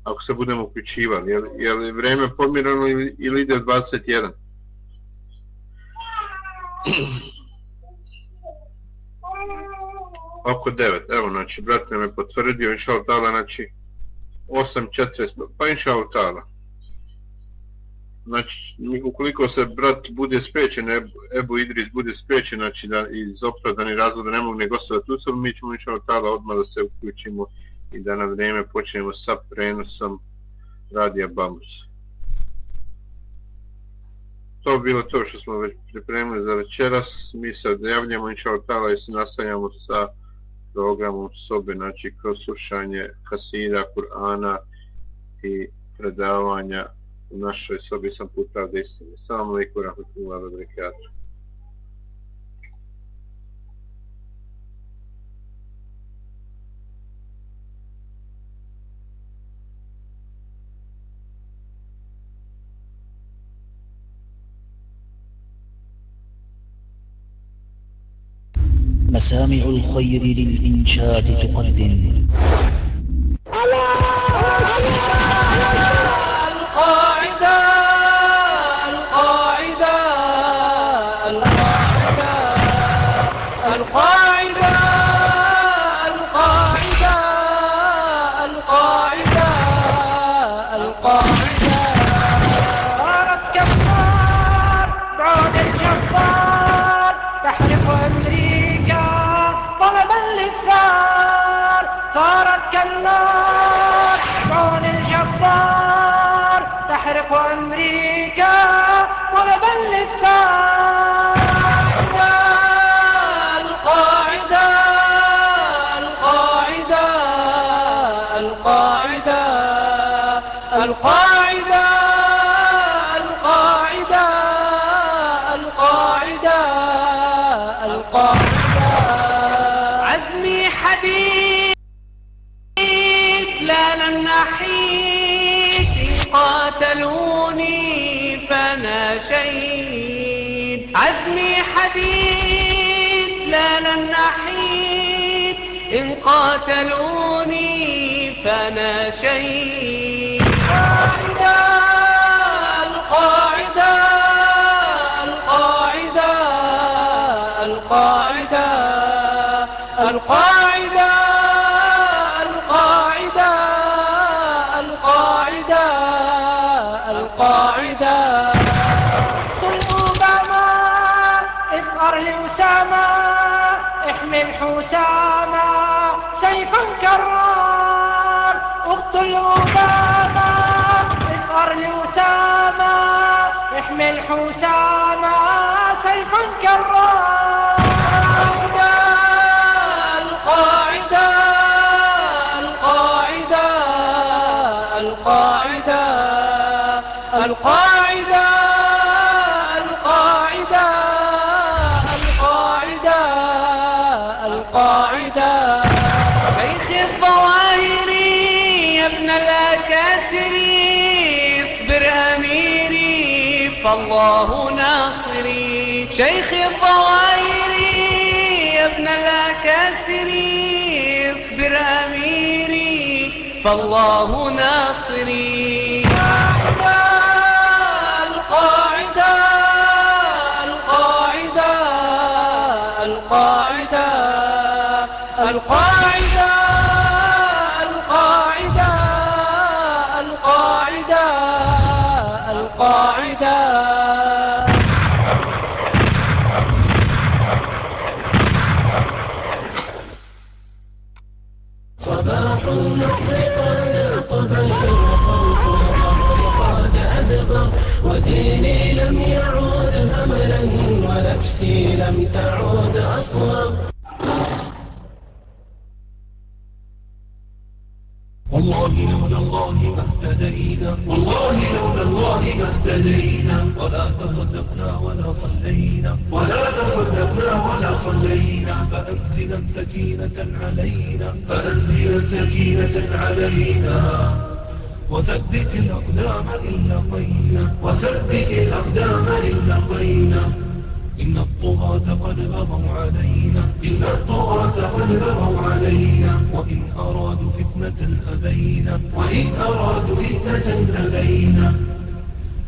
Ako se budemo uključivali. Je, je li vreme pomirano ili, ili ide 21? Oko 9. Evo, znači, brat me potvrdio, inša tala, znači, 8.40, pa inša tala. Znači, ukoliko se brat bude spriječen, Ebu Idris bude spriječen, znači da iz opravdani razloga ne mogu ne gostovati u mi ćemo inša tala odmah da se uključimo i da na vrijeme počnemo sa prenosom Radija Bambus. To bi bilo to što smo već pripremili za večeras. Mi se odjavljamo, inša tala, i se nastavljamo sa programom sobe, znači kroz slušanje Hasida, Kur'ana i predavanja u našoj sobi sam puta pravde istine. Salam alaikum, rahmatullahi wabarakatuh. مسامع الخير للإنشاد تقدم أمريكا طلبا للساعة. قاتلوني فأنا شهيد الراحلة القاعدة القاعدة القاعدة القاعدة القاعدة القاعدة القاعدة. شيخ الظواهر يا ابن الأكاسر اصبر أميري فالله ناصر. فالله ناصري ونفسي لم تعود أصلا والله لولا الله ما اهتدينا والله لولا الله ما اهتدينا ولا تصدقنا ولا صلينا ولا تصدقنا ولا صلينا فأنزلا سكينة علينا فأنزلا سكينة علينا وثبت الأقدام إن لقينا وثبت الأقدام إن لقينا. إن الطغاة قد بغوا علينا. إن الطغاة قد بغوا علينا. وإن أرادوا فتنة أبينا. وإن أرادوا فتنة أبينا.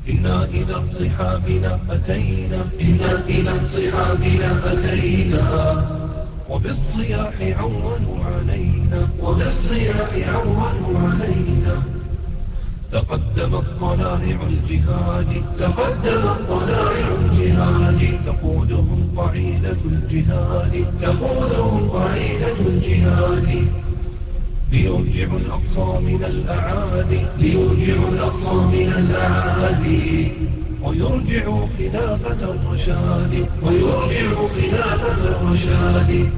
إنا إذا انصحابنا أتينا. إنا إذا انصحابنا أتينا. وبالصياح عونوا علينا. وبالصياح عونوا علينا. تقدمت طلائع الجهاد. تقدمت طلائع الجهاد. تقودهم قعيدة الجهاد. تقودهم قعيدة الجهاد. ليرجع الأقصى من الأعادي ليرجع الأقصى من الأعادي ويرجع خلافة الرشاد. ويرجع خلافة الرشاد.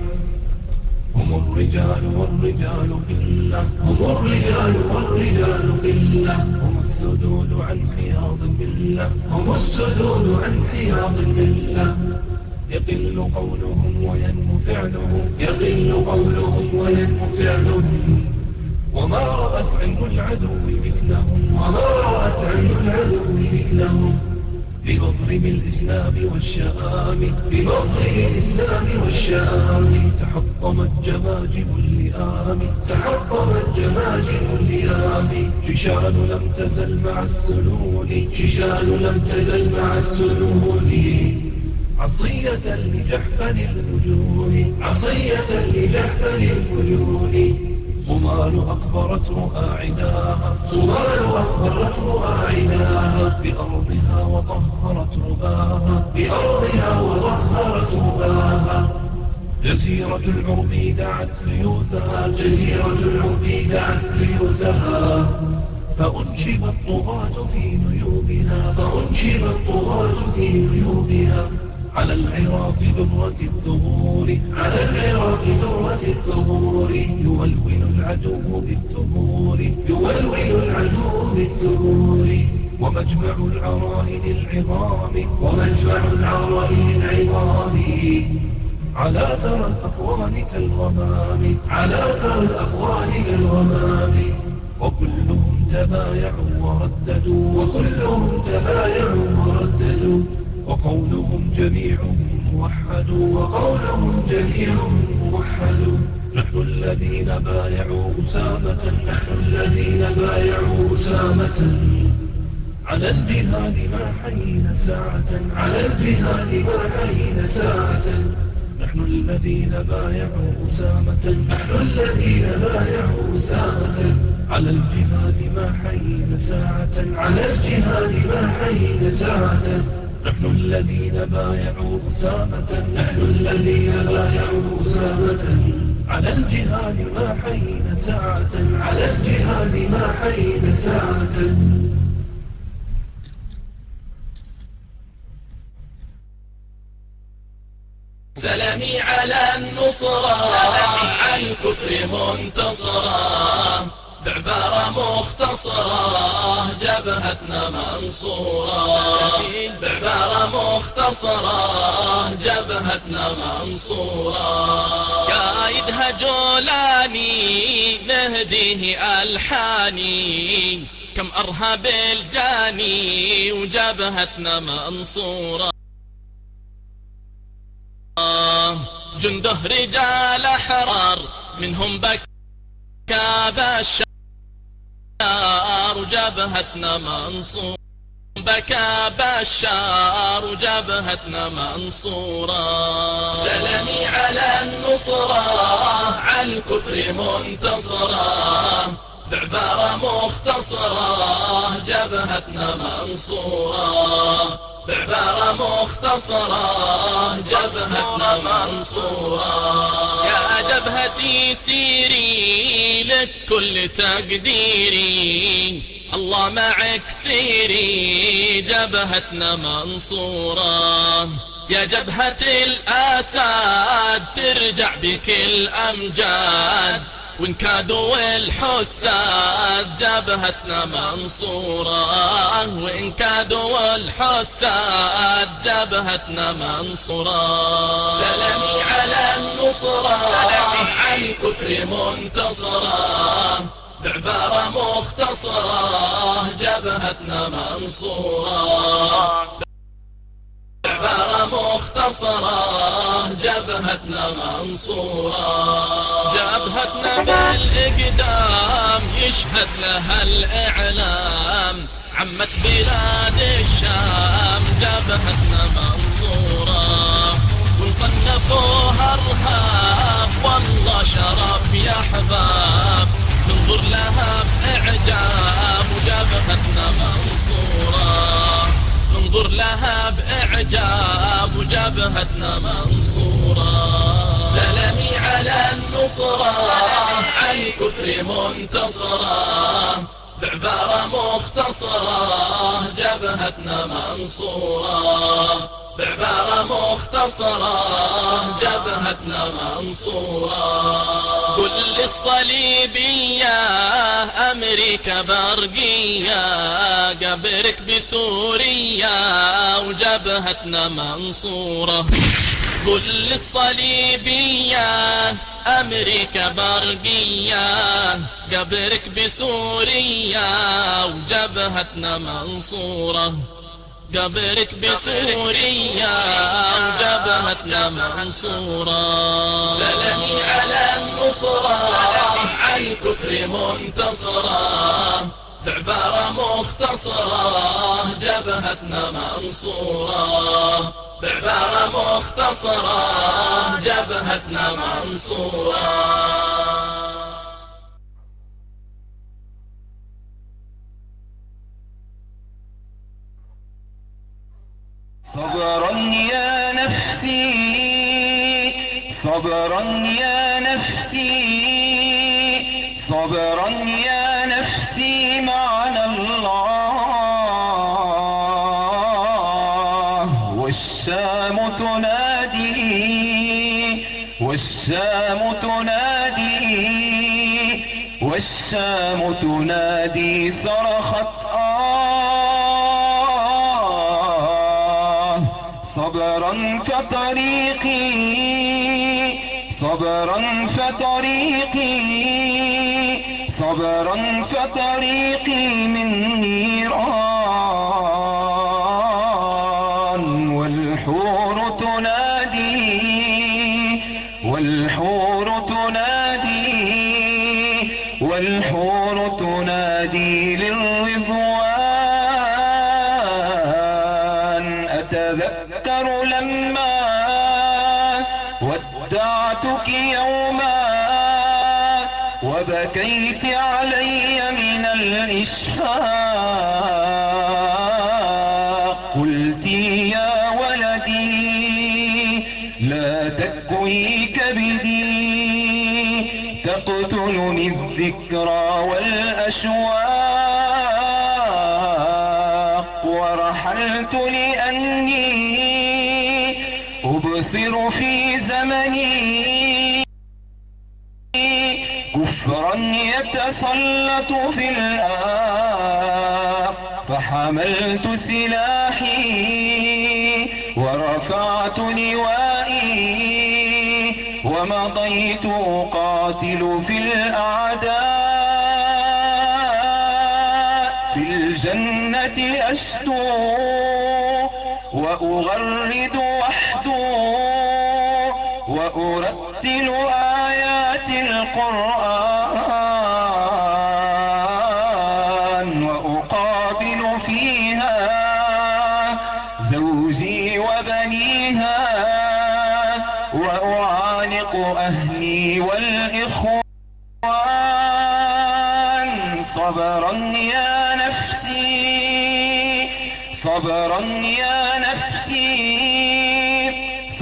هم الرجال والرجال قلة. هم الرجال والرجال قلة. هم السدود عن حياض الملة. هم السدود عن حياض الملة. يقل قولهم وينمو فعلهم. يقل قولهم وينمو فعلهم. وما رأت عين العدو مثلهم. وما رأت عين العدو مثلهم. بمضرب الإسلام والشآم بمضرب الإسلام والشآم تحطمت جماجم اللئام تحطمت جماجم اللئام. ششان لم تزل مع السنون ششان لم تزل مع السنون. عصية لجحفل الوجون عصية لجحفل الوجون. صمال أقبرت رؤاعداها صمال أقبرت رؤاعداها بأرضها وطهرت رباها بأرضها وطهرت رباها. جزيرة العرب دعت ليوثها جزيرة العرب دعت ليوثها. فأنشب الطغاة في نيوبها فأنشب الطغاة في نيوبها. على العراق ذرة الثغور على العراق ذرة الثغور يولول العدو بالثغور يولول العدو بالثغور ومجمع العرائن العظام ومجمع العرائن العظام. على ثرى الأخوان كالغمام على ثرى الأخوان كالغمام. وكلهم تبايعوا ورددوا وكلهم تبايعوا ورددوا. وقولهم جميعهم موحد وقولهم جميعهم موحد. نحن الذين بايعوا أسامة. نحن الذين بايعوا أسامة. على الجهاد ما حين ساعة. على الجهاد ما حين ساعة. نحن الذين بايعوا أسامة. نحن الذين بايعوا أسامة. على الجهاد ما حين ساعة. على الجهاد ما حين ساعة. نحن الذين بايعوا أسامة نحن الذين بايعوا أسامة. على الجهاد ما حين ساعة على الجهاد ما حين ساعة. سلمي على النصرة على الكفر منتصرا بعبارة مختصرة جبهتنا منصورة. بعبارة مختصرة جبهتنا منصورة. قايدها جولاني نهديه ألحاني. كم أرهب الجاني وجبهتنا منصورة. جنده رجال أحرار منهم بكى الشام بشار وجبهتنا منصور. بكى بشار وجبهتنا منصورة سلمي على النصرة على الكفر منتصرة بعبارة مختصرة جبهتنا منصورة بعبارة مختصرة جبهتنا منصورة. يا جبهتي سيري لك كل تقديري. الله معك سيري جبهتنا منصورة. يا جبهة الأسد ترجع بكل أمجاد وإن كادوا الحساد جبهتنا منصورة. وإن كادوا الحساد جبهتنا منصورة. سلمي على النصرة عن الكفر منتصرة. بعبارة مختصرة جبهتنا منصورة. عبارة مختصرة جبهتنا منصورة جبهتنا بالإقدام يشهد لها الإعلام. عمت بلاد الشام جبهتنا منصورة ونصنفوها أرهاب والله شرف يا حباب ننظر لها بإعجاب وجبهتنا منصورة ننظر لها بإعجاب وجبهتنا منصورة. سلمي على النصرة عن كفر منتصرة. بعبارة مختصرة جبهتنا منصورة. بعبارة مختصرة جبهتنا منصورة. قل للصليبية أمريكا برقية. قبرك بسوريا وجبهتنا منصورة. قل للصليبية أمريكا برقية قبرك بسوريا وجبهتنا منصورة. قبرك بسوريا وجبهتنا منصورة. سلمي على النصرة عن الكفر منتصرة. بعبارة مختصرة جبهتنا منصورة. بعبارة مختصرة جبهتنا منصورة صبرا يا نفسي صبرا يا نفسي صبرا يا نفسي معنا الله. تنادي والشام تنادي والشام تنادي صرخت آه. صبرا فطريقي صبرا فطريقي صبرا فطريقي من نيران. يوما وبكيت علي من الإشفاق. قلت يا ولدي لا تكوي كبدي تقتلني الذكرى والأشواق. ورحلت لأني أبصر في زمني. كفرا يتسلط في الآب فحملت سلاحي ورفعت لوائي ومضيت أقاتل في الأعداء في الجنة أشدو وأغرد وحدو وأرتل آيات القرآن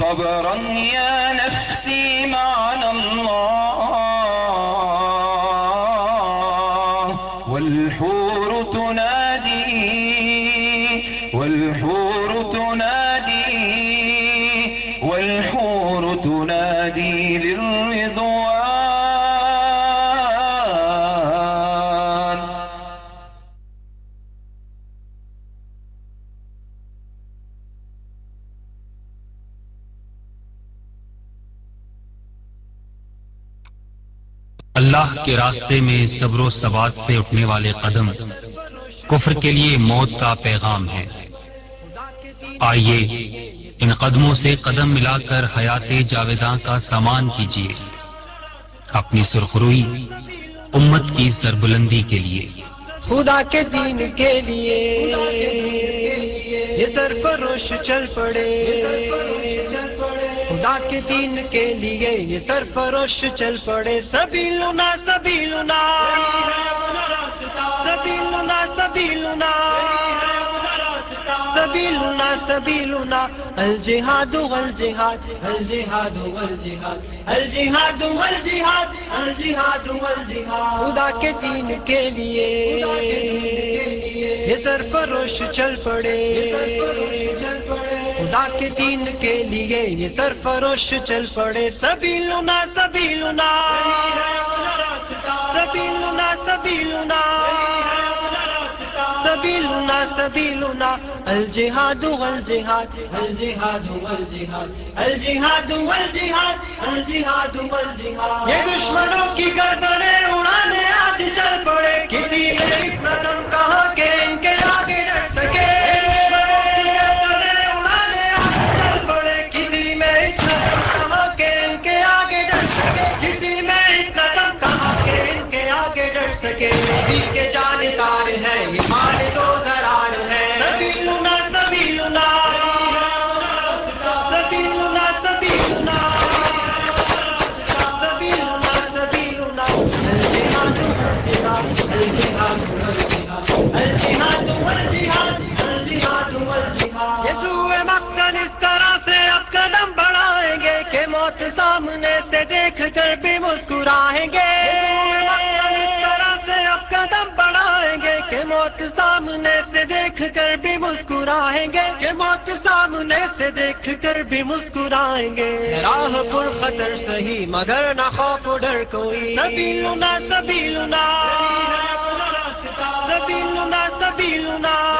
صبرا يا نفسي معنا کے راستے میں صبر و ثبات سے اٹھنے والے قدم کفر کے لیے موت کا پیغام ہے۔ آئیے ان قدموں سے قدم ملا کر حیات جاویداں کا سامان کیجیے۔ اپنی سرخروئی امت کی سربلندی کے لیے۔ خدا کے دین کے لیے یہ سرفروش چل پڑے۔ خدا کے دین کے لیے یہ سرفروش چل پڑے۔ سبھی لنا سبھی لنا سبھی لنا سبھی لنا سبھی لنا سبھی لنا الجہاد۔ الجہاد الجہاد الجہاد الجہاد الجہاد الجہاد۔ الجہاد خدا کے دین کے لیے یہ سرفروش چل پڑے چل پڑے۔ خدا کے دین کے لیے یہ سر فروش چل پڑے۔ سبھی لنا سبھی لنا سبھی لنا سبھی لنا سبھی لنا سبھی لنا الجہاد۔ الجہاد الجہاد الجہاد الجہاد الجہاد الجہاد۔ الجہاد یہ دشمنوں کی گردنے اڑانے آج چل پڑے۔ کسی ایک قدم کہاں کے ان کے آگے رکھ سکے۔ کے سکے نبی کے ایمان ہے نبی لنا لنا اس طرح سے اب قدم بڑھائیں گے کہ موت سامنے سے دیکھ کر بھی مسکرائیں گے موت سامنے سے دیکھ کر بھی مسکرائیں گے یہ موت سامنے سے دیکھ کر بھی مسکرائیں گے۔ راہ پر خطر صحیح مگر نہ خوف ڈر کوئی۔ سبیلنا سبیلنا سبیلنا سبیلنا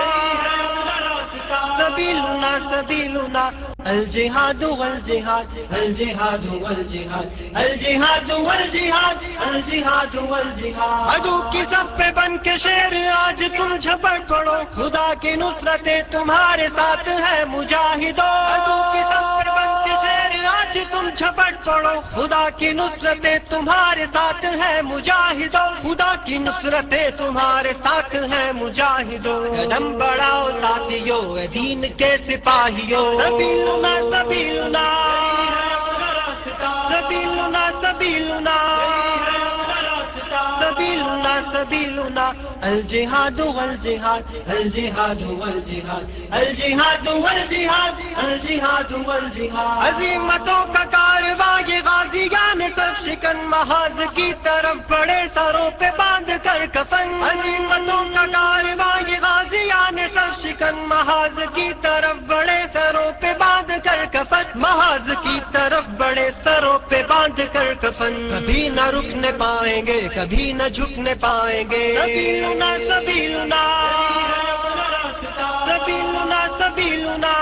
سبيلنا سبيلنا الجهاد والجهاد الجهاد والجهاد الجهاد والجهاد الجهاد والجهاد عدو کی سب پہ بن کے شیر، آج تم جھپڑ پڑو خدا کی نصرت تمہارے ساتھ ہے، مجاہدو. عدو کی سب پہ بن کے شیر آج تم جھپٹ پڑو خدا کی نصرتیں تمہارے ساتھ ہے مجاہدو خدا کی نصرتیں تمہارے ساتھ ہے مجاہدو قدم بڑھاؤ ساتھیو دین کے سپاہیو سبیلنا سبیلنا۔ سبیلنا سبیلنا۔ سبيلنا سبيلنا الجهاد والجهاد الجهاد والجهاد الجهاد والجهاد الجهاد والجهاد عظیمتوں کا کارواں یہ غازیان سب شکن محاذ کی طرف بڑے سروں پہ باندھ کر کفن. عظیمتوں کا کارواں یہ غازیان سب شکن محاذ کی طرف بڑے سروں پہ باندھ کر کفن. محاذ کی طرف بڑے سروں پہ باندھ کر کفن. کبھی نہ رکنے پائیں گے، کبھی نہ جھکنے پائیں گے۔ سبیلنا سبیلنا۔ سبیلنا سبیلنا۔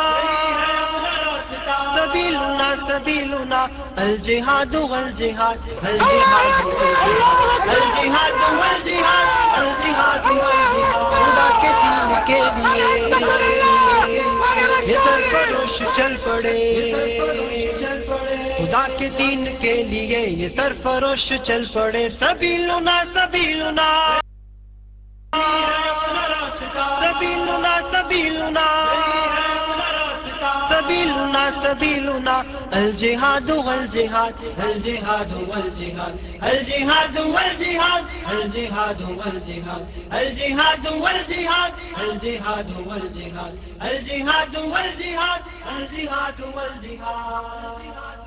سبيلنا سبيلنا الجهاد والجهاد الجهاد والجهاد الجهاد والجهاد الجهاد والجهاد خدا کے دین کے لیے۔ یہ سرفروش چل پڑے۔ خدا کے دین کے لیے یہ سرفروش چل پڑے سبھی لنا سبھی لنا سبيلنا سبيلنا الجهاد والجهاد الجهاد والجهاد الجهاد والجهاد الجهاد والجهاد الجهاد والجهاد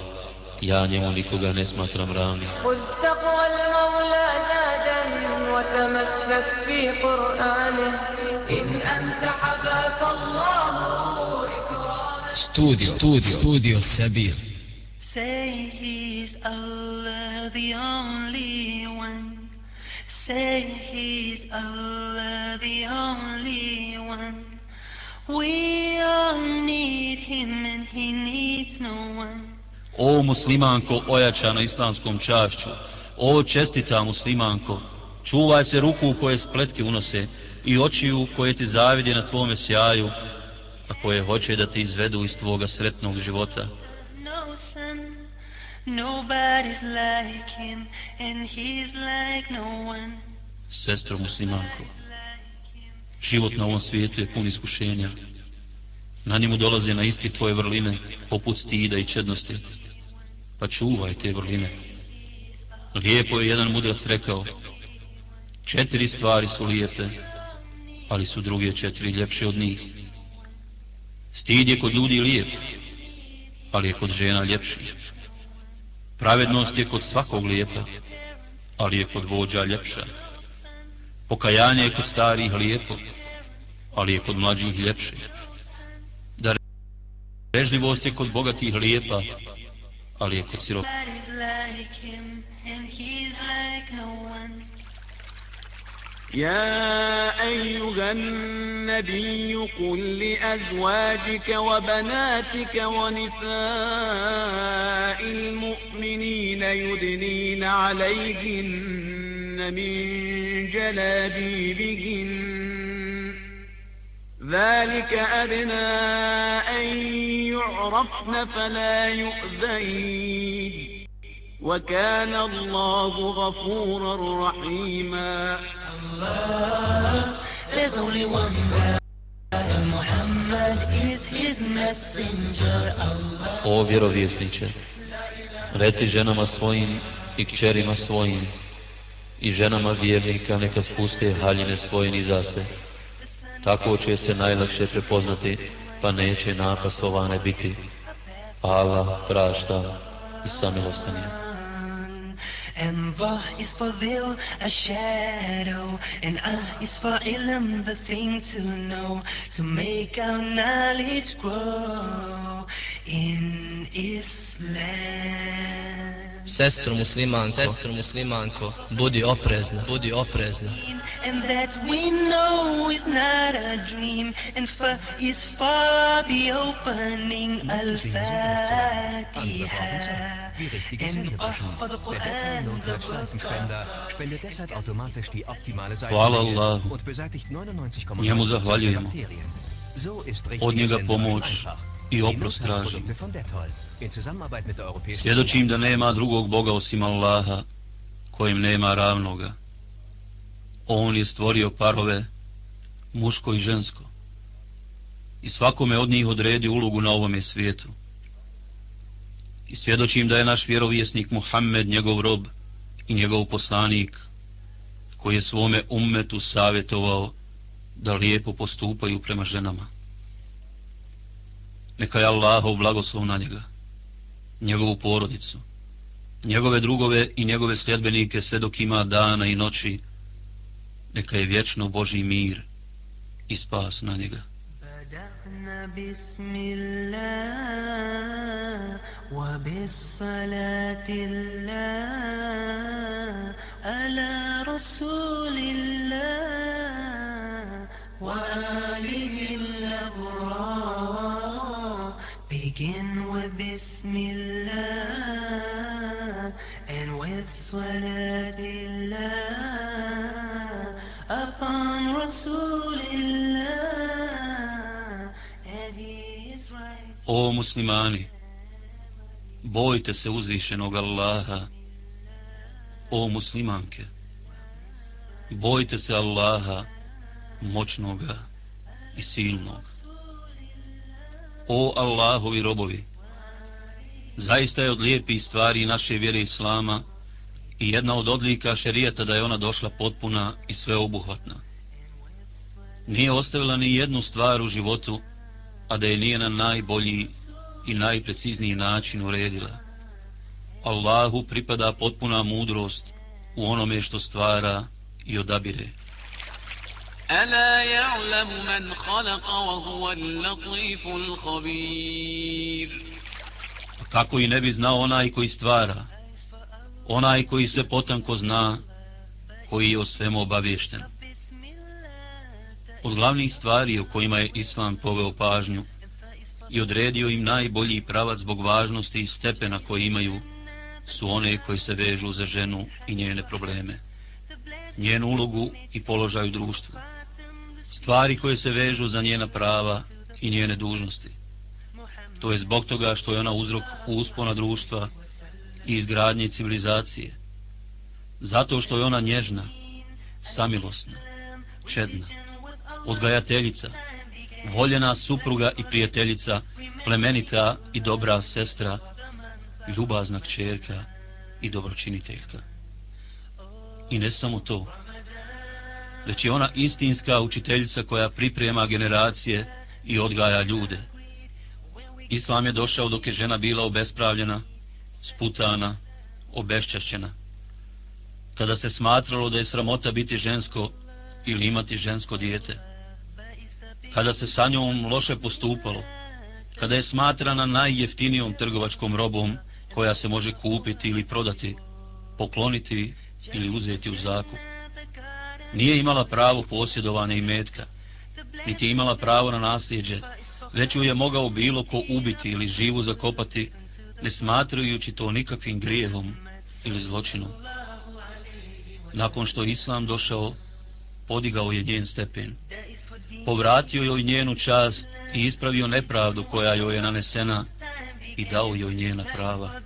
ja njemu nikoga ne smatram ravni. Studio, studio, studio Sabir. Say he's Allah the only one. Say he's Allah the only one. We all need him and he needs no one. O muslimanko ojačana islamskom čašću, o čestita muslimanko, čuvaj se ruku koje spletke unose i očiju koje ti zavide na tvome sjaju, a koje hoće da ti izvedu iz tvoga sretnog života. No son, nobody's like him and he's like no one. Sestro muslimanko, život na ovom svijetu je pun iskušenja. Na njemu dolaze na ispit tvoje vrline, poput stida i čednosti. Pa čuvaj te vrline. Lijepo je jedan mudrac rekao, četiri stvari su lijepe, ali su druge četiri ljepše od njih. Stid je kod ljudi lijep, ali je kod žena ljepši. Pravednost je kod svakog lijepa, ali je kod vođa ljepša. Pokajanje je kod starih lijepo, ali je kod mlađih ljepše. Da režljivost je kod bogatih lijepa, ali je kod one. يا أيها النبي قل لأزواجك وبناتك ونساء المؤمنين يدنين عليهن من جلابيبهن ذلك أدنى أن يعرفن فلا يؤذين وكان الله غفورا رحيما There's only one Muhammad is his messenger. Allah. O vjerovjesniče, reci ženama svojim i kćerima svojim i ženama vjernika neka spuste haljine svoje niza se. Tako će se najlakše prepoznati, pa neće napasovane biti. Pa Allah prašta i samilostan je. And Ba is for veil, a shadow, and Ah is for ilm, the thing to know, to make our knowledge grow in Islam. Sestro muslimanko, sestro muslimanko, budi oprezna, budi oprezna. And that we know is not a dream, and Fa is for the opening Al-Fatiha. Hvala Allahu. und beseitigt 99,9% Njemu zahvaljujemo. Od njega pomoć i oprost Europäischen Svjedočim da nema drugog Boga osim Allaha, kojim nema ravnoga. On je stvorio parove, muško i žensko. I svakome od njih odredi ulogu na ovome svijetu. I svjedočim da je naš vjerovjesnik Muhammed njegov rob i njegov poslanik, koji je svome ummetu savjetovao da lijepo postupaju prema ženama Neka je Allahov blagoslov na njega, njegovu porodicu, njegove drugove i njegove sljedbenike sve dok ima dana i noći, neka je vječno Boži mir i spas na njega. بدأنا بسم الله وبالصلاة الله على رسول الله وآله Begin with Bismillah and with Salatillah upon Rasulillah and his right. O muslimani, bojte se uzvišenog Allaha. O muslimanke, bojte se Allaha, moćnoga i silnog. O Allahovi robovi, zaista je od lijepih stvari naše vjere Islama i jedna od odlika šerijata da je ona došla potpuna i sveobuhvatna. Nije ostavila ni jednu stvar u životu, a da je nije na najbolji i najprecizniji način uredila. Allahu pripada potpuna mudrost u onome što stvara i odabire. ألا يعلم من خلق وهو اللطيف الخبير Kako i ne bi znao onaj koji stvara, onaj koji sve potanko zna, koji je o svemu obavješten. Od glavnih stvari o kojima je Islam poveo pažnju i odredio im najbolji pravac zbog važnosti i stepena koji imaju, su one koji se vežu za ženu i njene probleme, njenu ulogu i položaj u društvu, stvari koje se vežu za njena prava i njene dužnosti. To je zbog toga što je ona uzrok uspona društva i izgradnje civilizacije. Zato što je ona nježna, samilosna, čedna, odgajateljica, voljena supruga i prijateljica, plemenita i dobra sestra, ljubazna kćerka i dobročiniteljka. I ne samo to, već je ona istinska učiteljica koja priprema generacije i odgaja ljude. Islam je došao dok je žena bila obespravljena, sputana, obešćašćena. Kada se smatralo da je sramota biti žensko ili imati žensko dijete. Kada se sa njom loše postupalo. Kada je smatrana najjeftinijom trgovačkom robom koja se može kupiti ili prodati, pokloniti ili uzeti u zakup. Nije imala pravo posjedovane i metka, niti imala pravo na nasljeđe, već ju je mogao bilo ko ubiti ili živu zakopati, ne smatrajući to nikakvim grijehom ili zločinom. Nakon što Islam došao, podigao je njen stepen. Povratio joj njenu čast i ispravio nepravdu koja joj je nanesena i dao joj njena prava.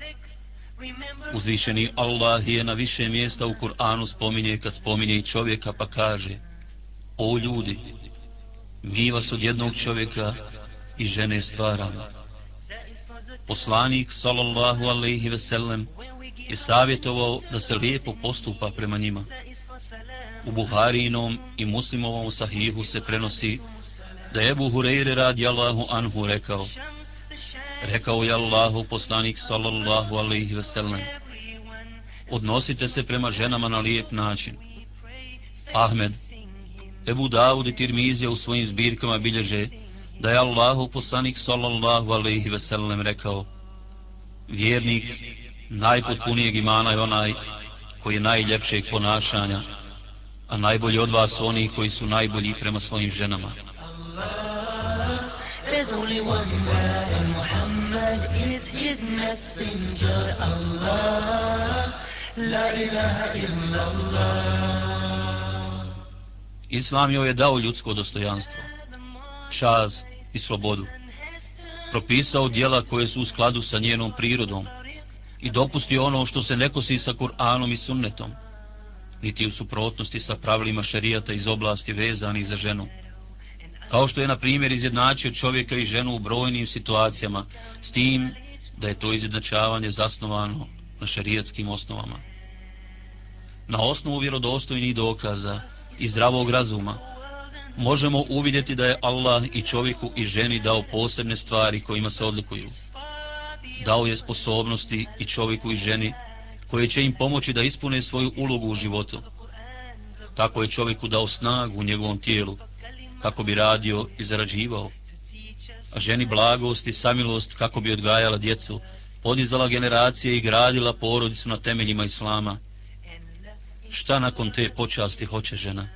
Uzvišeni Allah je na više mjesta u Kur'anu spominje kad spominje i čovjeka pa kaže O ljudi, mi vas od jednog čovjeka i žene stvaramo. Poslanik sallallahu alaihi ve sellem je savjetovao da se lijepo postupa prema njima. U Buharinom i muslimovom sahihu se prenosi da je Ebu Hureyre radi Allahu anhu rekao Rekao je Allahu poslanik sallallahu alaihi ve sellem Odnosite se prema ženama na lijep način. Ahmed, Ebu Dawud i Tirmizija u svojim zbirkama bilježe da je Allahu poslanik sallallahu alaihi ve sellem rekao Vjernik najpotpunijeg imana je onaj koji je najljepšeg ponašanja, a najbolji od vas oni koji su najbolji prema svojim ženama. Allah, is his messenger Allah La ilaha illallah Islam joj je dao ljudsko dostojanstvo, čast i slobodu. Propisao dijela koje su u skladu sa njenom prirodom i dopustio ono što se ne kosi sa Kur'anom i sunnetom, niti u suprotnosti sa pravilima šerijata iz oblasti vezanih za ženu. Kao što je, na primjer, izjednačio čovjeka i ženu u brojnim situacijama, s tim da je to izjednačavanje zasnovano na šarijatskim osnovama. Na osnovu vjerodostojnih dokaza i zdravog razuma, možemo uvidjeti da je Allah i čovjeku i ženi dao posebne stvari kojima se odlikuju. Dao je sposobnosti i čovjeku i ženi koje će im pomoći da ispune svoju ulogu u životu. Tako je čovjeku dao snagu u njegovom tijelu, kako bi radio i zarađivao. A ženi blagost i samilost kako bi odgajala djecu, podizala generacije i gradila porodicu na temeljima Islama. Šta nakon te počasti hoće žena?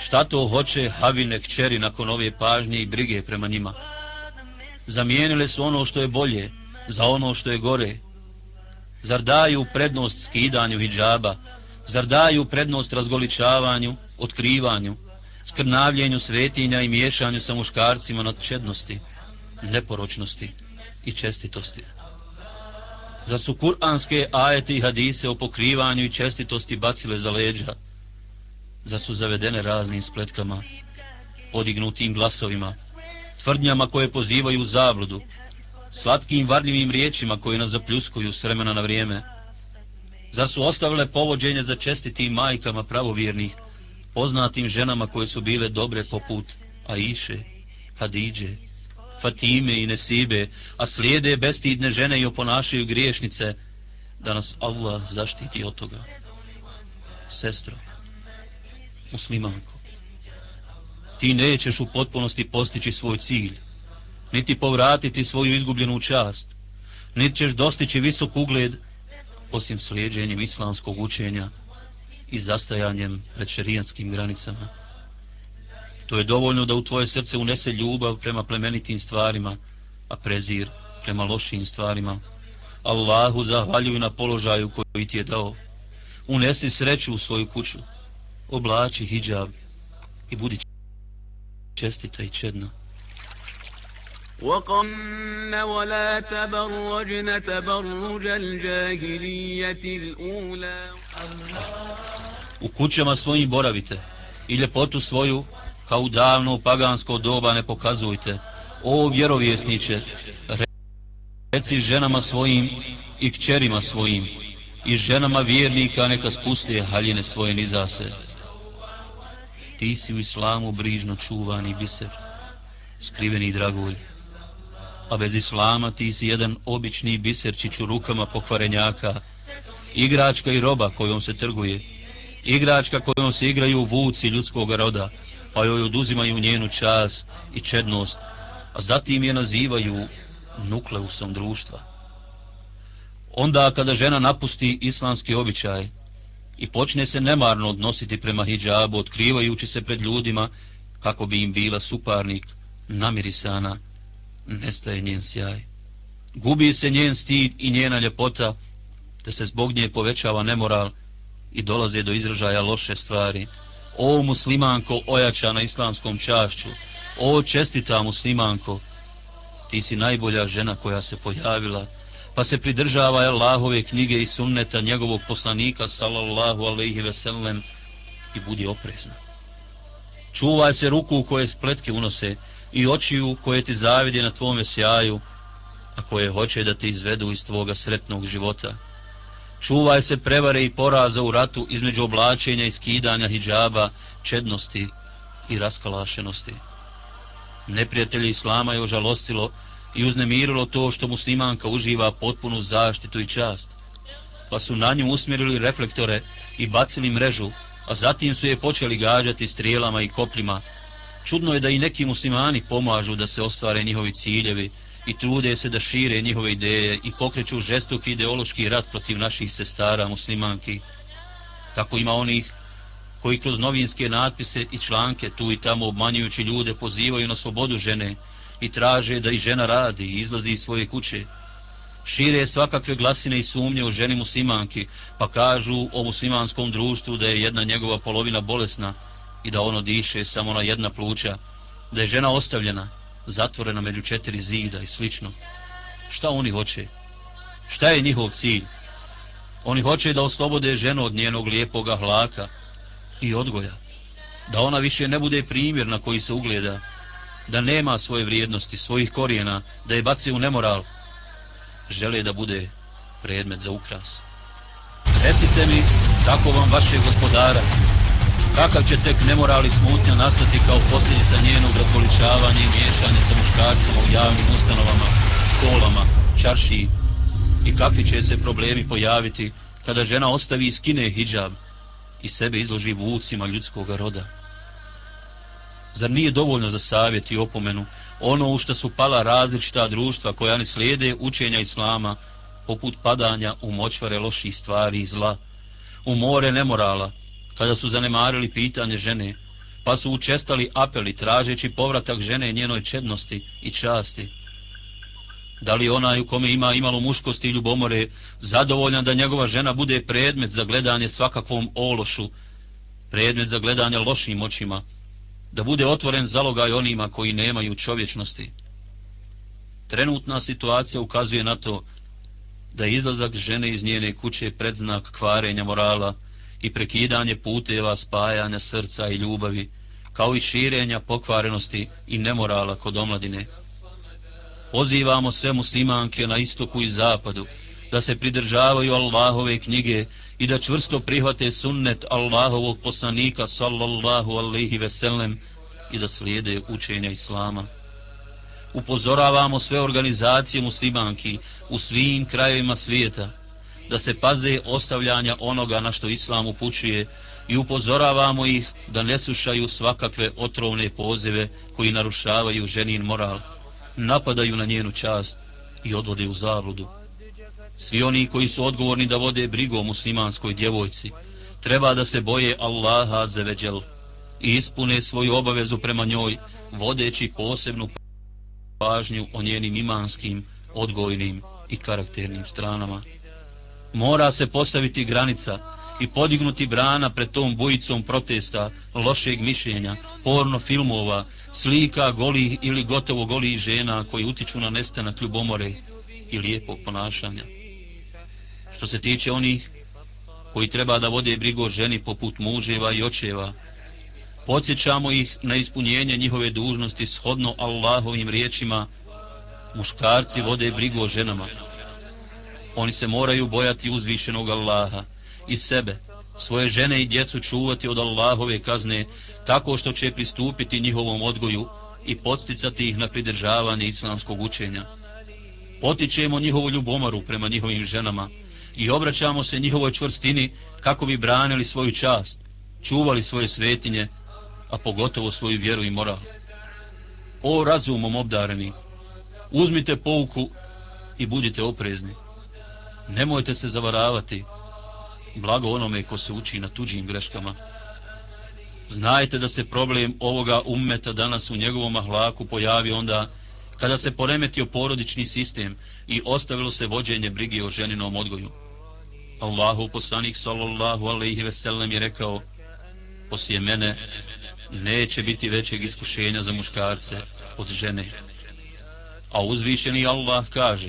Šta to hoće Havine kćeri nakon ove pažnje i brige prema njima? Zamijenile su ono što je bolje za ono što je gore. Zar daju prednost skidanju hijjaba? Zar daju prednost razgoličavanju, otkrivanju, skrnavljenju svetinja i miješanju sa muškarcima nad čednosti, neporočnosti i čestitosti? Zar su kuranske ajete i hadise o pokrivanju i čestitosti bacile za leđa? Zar su zavedene raznim spletkama, podignutim glasovima, tvrdnjama koje pozivaju u zabludu, slatkim varljivim riječima koje nas zapljuskuju s vremena na vrijeme? Zar su ostavile povođenje za čestitim majkama pravovjernih, poznatim ženama koje su bile dobre poput Aiše, Hadidže, Fatime i Nesibe, a slijede bestidne žene i oponašaju griješnice, da nas Allah zaštiti od toga. Sestro, muslimanko, ti nećeš u potpunosti postići svoj cilj, niti povratiti svoju izgubljenu čast, niti ćeš dostići visok ugled, osim slijedženjem islamskog učenja i zastajanjem pred šerijanskim granicama. To je dovoljno da u tvoje srce unese ljubav prema plemenitim stvarima, a prezir prema lošim stvarima. Allahu zahvaljuj na položaju koji ti je dao. Unesi sreću u svoju kuću, oblači hijab i budi čestita i čedna. وقمن ولا تبرجن تبرج الجاهلية الأولى U kućama svojim boravite i ljepotu svoju kao u davno pagansko doba ne pokazujte. O vjerovjesniče, reci ženama svojim i kćerima svojim i ženama vjernika neka spuste haljine svoje nizase. Ti si u islamu brižno čuvani biser, skriveni dragulj. A bez islama ti si jedan obični biserčić u rukama pokvarenjaka, igračka i roba kojom se trguje, igračka kojom se igraju vuci ljudskog roda, pa joj oduzimaju njenu čast i čednost, a zatim je nazivaju nukleusom društva. Onda kada žena napusti islamski običaj i počne se nemarno odnositi prema hijabu, otkrivajući se pred ljudima kako bi im bila suparnik, namirisana, nestaje njen sjaj. Gubi se njen stid i njena ljepota, te se zbog nje povećava nemoral i dolaze do izražaja loše stvari. O muslimanko ojačana islamskom čašću, o čestita muslimanko, ti si najbolja žena koja se pojavila, pa se pridržava Allahove knjige i sunneta njegovog poslanika sallallahu alaihi ve sellem i budi oprezna. Čuvaj se ruku koje spletke unose i očiju koje ti zavide na tvome sjaju, a koje hoće da te izvedu iz tvoga sretnog života. Čuvaj se prevare i poraza u ratu između oblačenja i skidanja hijjaba, čednosti i raskalašenosti. Neprijatelji Islama je ožalostilo i uznemirilo to što muslimanka uživa potpunu zaštitu i čast, pa su na nju usmjerili reflektore i bacili mrežu, a zatim su je počeli gađati strijelama i kopljima. Čudno je da i neki muslimani pomažu da se ostvare njihovi ciljevi i trude se da šire njihove ideje i pokreću žestok ideološki rat protiv naših sestara muslimanki. Tako ima onih koji kroz novinske natpise i članke tu i tamo obmanjujući ljude pozivaju na slobodu žene i traže da i žena radi i izlazi iz svoje kuće. Šire svakakve glasine i sumnje o ženi muslimanki, pa kažu o muslimanskom društvu da je jedna njegova polovina bolesna i da ono diše samo na jedna pluća, da je žena ostavljena, zatvorena među četiri zida i slično. Šta oni hoće? Šta je njihov cilj? Oni hoće da oslobode ženu od njenog lijepog hlaka i odgoja. Da ona više ne bude primjer na koji se ugleda. Da nema svoje vrijednosti, svojih korijena, da je baci u nemoral. Žele da bude predmet za ukras. Recite mi, tako vam vaše gospodara, kakav će tek nemoral i smutnja nastati kao posljedica njenog razgoličavanja i miješanja sa muškarcima u javnim ustanovama, školama, čarši i kakvi će se problemi pojaviti kada žena ostavi i skine hijab i sebe izloži vucima ljudskog roda. Zar nije dovoljno za savjet i opomenu ono u što su pala različita društva koja ne slijede učenja Islama poput padanja u močvare loših stvari i zla, u more nemorala, kada su zanemarili pitanje žene, pa su učestali apeli tražeći povratak žene njenoj čednosti i časti. Da li onaj u kome ima imalo muškosti i ljubomore zadovoljan da njegova žena bude predmet za gledanje svakakvom ološu, predmet za gledanje lošim očima, da bude otvoren zalogaj onima koji nemaju čovječnosti. Trenutna situacija ukazuje na to da izlazak žene iz njene kuće predznak kvarenja morala, i prekidanje puteva spajanja srca i ljubavi, kao i širenja pokvarenosti i nemorala kod omladine. Pozivamo sve muslimanke na istoku i zapadu da se pridržavaju Allahove knjige i da čvrsto prihvate sunnet Allahovog poslanika sallallahu alaihi veselem i da slijede učenja Islama. Upozoravamo sve organizacije muslimanki u svim krajevima svijeta da se paze ostavljanja onoga na što Islam upućuje i upozoravamo ih da ne slušaju svakakve otrovne pozive koji narušavaju ženin moral, napadaju na njenu čast i odvode u zabludu. Svi oni koji su odgovorni da vode brigu o muslimanskoj djevojci, treba da se boje Allaha zeveđel i ispune svoju obavezu prema njoj, vodeći posebnu pažnju o njenim imanskim, odgojnim i karakternim stranama. Mora se postaviti granica i podignuti brana pred tom bujicom protesta, lošeg mišljenja, porno filmova, slika golih ili gotovo golih žena koji utiču na nestanak ljubomore i lijepog ponašanja. Što se tiče onih koji treba da vode brigo ženi poput muževa i očeva, podsjećamo ih na ispunjenje njihove dužnosti shodno Allahovim riječima, muškarci vode brigo o ženama. Oni se moraju bojati uzvišenog Allaha i sebe, svoje žene i djecu čuvati od Allahove kazne tako što će pristupiti njihovom odgoju i podsticati ih na pridržavanje islamskog učenja. Potičemo njihovu ljubomaru prema njihovim ženama i obraćamo se njihovoj čvrstini kako bi branili svoju čast, čuvali svoje svetinje, a pogotovo svoju vjeru i moral. O razumom obdareni, uzmite pouku i budite oprezni. Nemojte se zavaravati, blago onome ko se uči na tuđim greškama. Znajte da se problem ovoga ummeta danas u njegovom ahlaku pojavi onda kada se poremetio porodični sistem i ostavilo se vođenje brige o ženinom odgoju. Allahu poslanik sallallahu alaihi ve sellem je rekao poslije mene neće biti većeg iskušenja za muškarce od žene. A uzvišeni Allah kaže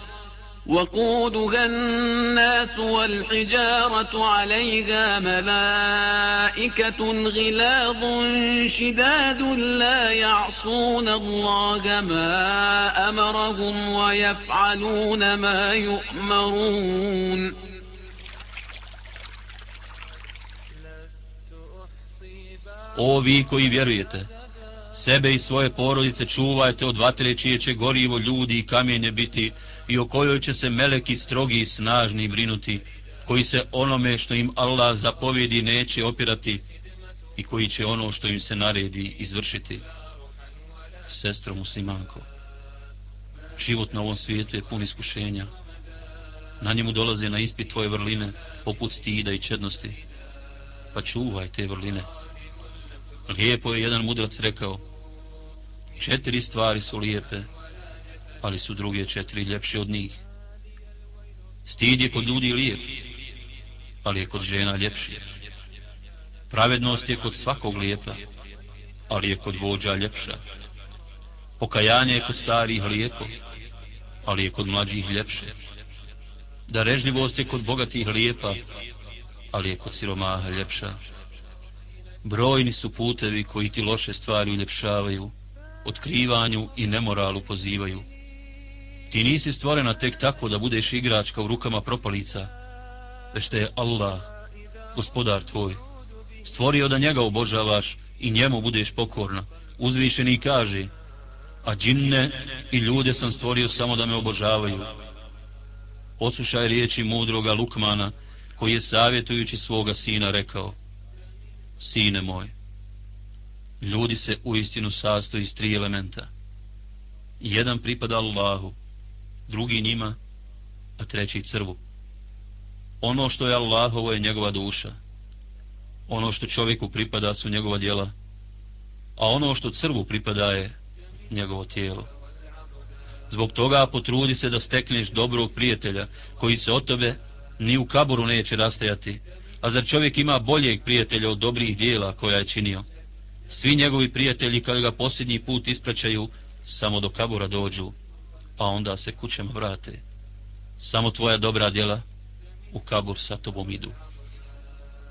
وقودها الناس والحجارة عليها ملائكة غلاظ شداد لا يعصون الله ما أمرهم ويفعلون ما يؤمرون O vi koji vjerujete, sebe i svoje porodice čuvajte od vatre čije će gorivo ljudi i kamenje biti i o kojoj će se meleki strogi i snažni brinuti, koji se onome što im Allah zapovjedi neće opirati i koji će ono što im se naredi izvršiti. Sestro muslimanko, život na ovom svijetu je pun iskušenja. Na njemu dolaze na ispit tvoje vrline, poput stida i čednosti. Pa čuvaj te vrline. Lijepo je jedan mudrac rekao, četiri stvari su lijepe, ali su druge četiri ljepše od njih. Stid je kod ljudi lijep, ali je kod žena ljepši. Pravednost je kod svakog lijepa, ali je kod vođa ljepša. Pokajanje je kod starih lijepo, ali je kod mlađih ljepše. Darežljivost je kod bogatih lijepa, ali je kod siromaha ljepša. Brojni su putevi koji ti loše stvari uljepšavaju, otkrivanju i nemoralu pozivaju. Ti nisi stvorena tek tako da budeš igračka u rukama propalica, već te je Allah, gospodar tvoj, stvorio da njega obožavaš i njemu budeš pokorna. Uzvišeni kaže, a džinne i ljude sam stvorio samo da me obožavaju. Poslušaj riječi mudroga Lukmana, koji je savjetujući svoga sina rekao, Sine moj, ljudi se u istinu sastoji iz tri elementa. Jedan pripada Allahu, drugi njima, a treći crvu. Ono što je Allahovo je njegova duša. Ono što čovjeku pripada su njegova djela, a ono što crvu pripada je njegovo tijelo. Zbog toga potrudi se da stekneš dobrog prijatelja koji se od tebe ni u kaboru neće rastajati, a zar čovjek ima boljeg prijatelja od dobrih dijela koja je činio? Svi njegovi prijatelji kada ga posljednji put ispraćaju, samo do kabura dođu, a onda se kućama vrate. Samo tvoja dobra djela u kabur sa tobom idu.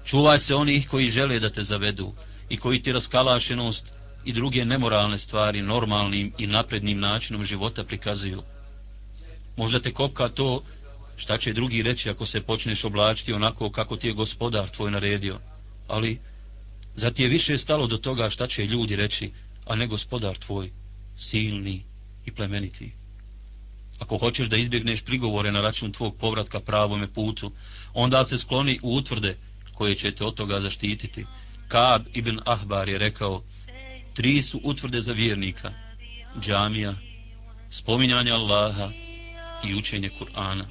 Čuvaj se onih koji žele da te zavedu i koji ti raskalašenost i druge nemoralne stvari normalnim i naprednim načinom života prikazuju. Možda te kopka to Šta će drugi reći ako se počneš oblačiti onako kako ti je gospodar tvoj naredio? Ali, za ti je više stalo do toga šta će ljudi reći, a ne gospodar tvoj, silni i plemeniti. Ako hoćeš da izbjegneš prigovore na račun tvog povratka pravome putu, onda se skloni u utvrde koje će te od toga zaštititi. Kaab ibn Ahbar je rekao, tri su utvrde za vjernika, džamija, spominjanje Allaha i učenje Kur'ana.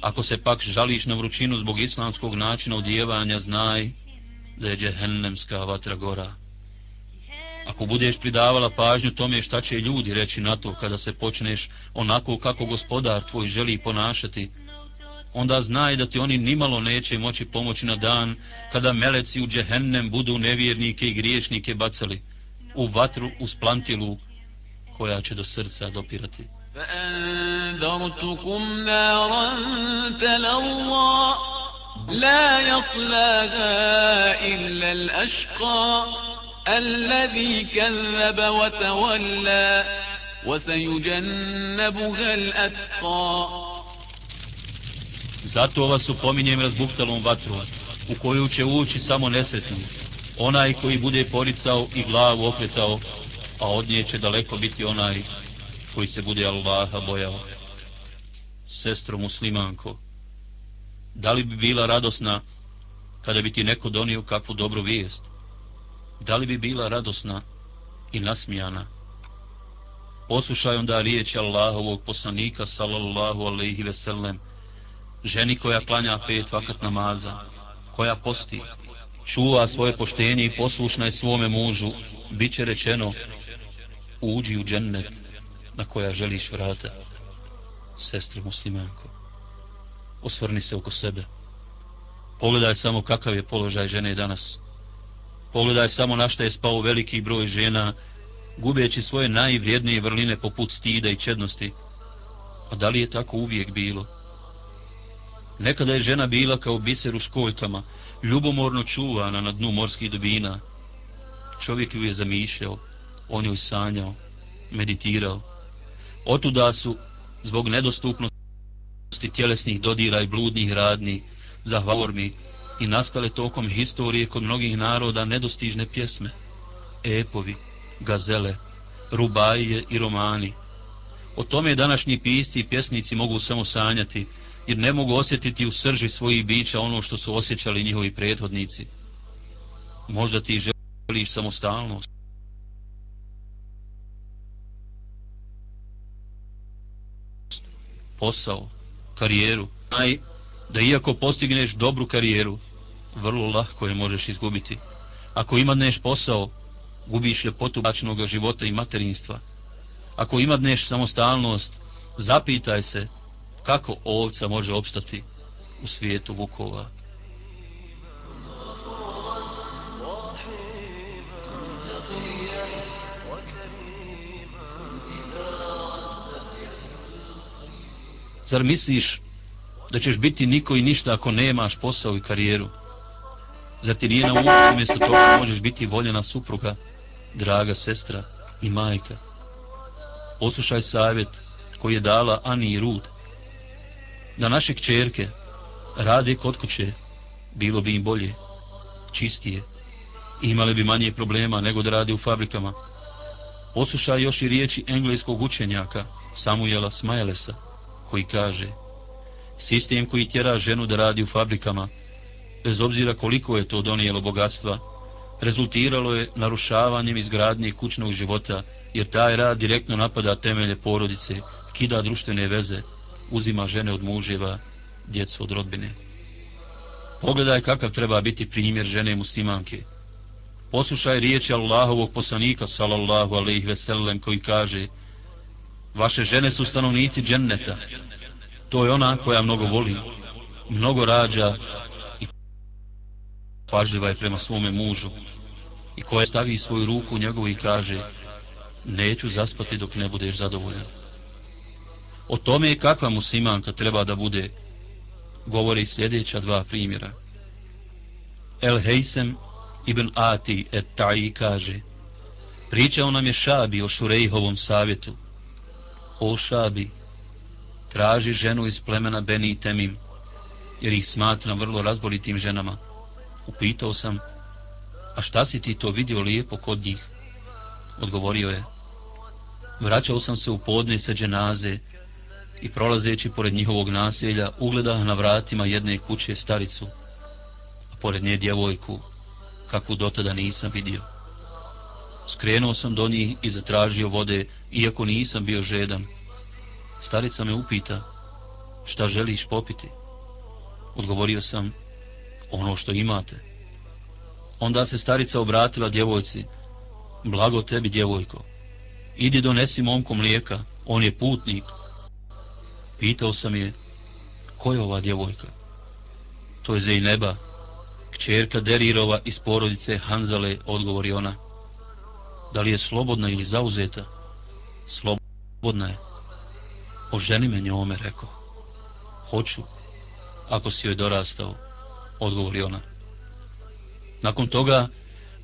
Ako se pak žališ na vrućinu zbog islamskog načina odjevanja, znaj da je džehennemska vatra gora. Ako budeš pridavala pažnju tome šta će ljudi reći na to kada se počneš onako kako gospodar tvoj želi ponašati, onda znaj da ti oni nimalo neće moći pomoći na dan kada meleci u džehennem budu nevjernike i griješnike bacali u vatru u splantilu koja će do srca dopirati. فأنذرتكم نارا تلوى لا يصلاها إلا الأشقى الذي كذب وتولى وسيجنبها الأتقى Zato vas upominjem razbuktalom vatru, u koju će ući samo nesretni, onaj koji bude poricao i glavu okretao, a od nje će daleko biti onaj koji se bude Allaha bojao. Sestro muslimanko, da li bi bila radosna kada bi ti neko donio kakvu dobru vijest? Da li bi bila radosna i nasmijana? Poslušaj onda riječ Allahovog poslanika sallallahu alaihi ve sellem, ženi koja klanja pet vakat namaza, koja posti, čuva svoje poštenje i poslušna je svome mužu, bit će rečeno, uđi u džennet na koja želiš vrata. Sestro muslimanko, osvrni se oko sebe. Pogledaj samo kakav je položaj žene danas. Pogledaj samo na šta je spao veliki broj žena, gubeći svoje najvrijednije vrline poput stida i čednosti. A da li je tako uvijek bilo? Nekada je žena bila kao biser u školjkama, ljubomorno čuvana na dnu morskih dubina. Čovjek ju je zamišljao, on ju sanjao, meditirao. Otuda su, zbog nedostupnosti tjelesnih dodira i bludnih radni, zahvormi i nastale tokom historije kod mnogih naroda nedostižne pjesme, epovi, gazele, rubaije i romani. O tome današnji pisci i pjesnici mogu samo sanjati, jer ne mogu osjetiti u srži svojih bića ono što su osjećali njihovi prethodnici. Možda ti želiš samostalnost. Posao, karijeru. Znaj da iako postigneš dobru karijeru, vrlo lahko je možeš izgubiti. Ako imadneš posao, gubiš ljepotu bačnog života i materinstva. Ako imadneš samostalnost, zapitaj se kako ovca može opstati u svijetu vukova. Zar misliš da ćeš biti niko i ništa ako nemaš posao i karijeru? Zar ti nije na umu umjesto toga možeš biti voljena supruga, draga sestra i majka? Poslušaj savjet koji je dala Ani i Rud. Da naše kćerke rade kod kuće, bilo bi im bolje, čistije, imale bi manje problema nego da rade u fabrikama. Poslušaj još i riječi engleskog učenjaka Samuela Smajlesa koji kaže Sistem koji tjera ženu da radi u fabrikama, bez obzira koliko je to donijelo bogatstva, rezultiralo je narušavanjem izgradnje kućnog života, jer taj rad direktno napada temelje porodice, kida društvene veze, uzima žene od muževa, djecu od rodbine. Pogledaj kakav treba biti primjer žene muslimanke. Poslušaj riječi Allahovog poslanika, salallahu alaihi veselem, koji kaže Vaše žene su stanovnici dženneta. To je ona koja mnogo voli, mnogo rađa pažljiva je prema svome mužu i koja stavi svoju ruku u njegovu i kaže neću zaspati dok ne budeš zadovoljan. O tome je kakva muslimanka treba da bude, govori sljedeća dva primjera. El Heysem ibn Ati et Ta'i kaže Pričao nam je Šabi o Šurejhovom savjetu. O Šabi, traži ženu iz plemena Beni i Temim, jer ih smatram vrlo razboritim ženama. Upitao sam, a šta si ti to vidio lijepo kod njih? Odgovorio je, vraćao sam se u podne sa dženaze i prolazeći pored njihovog naselja ugleda na vratima jedne kuće staricu, a pored nje djevojku, kakvu dotada nisam vidio. Skrenuo sam do njih i zatražio vode, iako nisam bio žedan. Starica me upita, šta želiš popiti? Odgovorio sam, ono što imate. Onda se starica obratila djevojci, blago tebi djevojko, idi donesi momku mlijeka, on je putnik. Pitao sam je, ko je ova djevojka? To je Zejneba, kćerka Derirova iz porodice Hanzale, odgovori ona. Da li je slobodna ili zauzeta? Slobodna je. Oženi me njome, rekao. Hoću, ako si joj dorastao, odgovori ona. Nakon toga,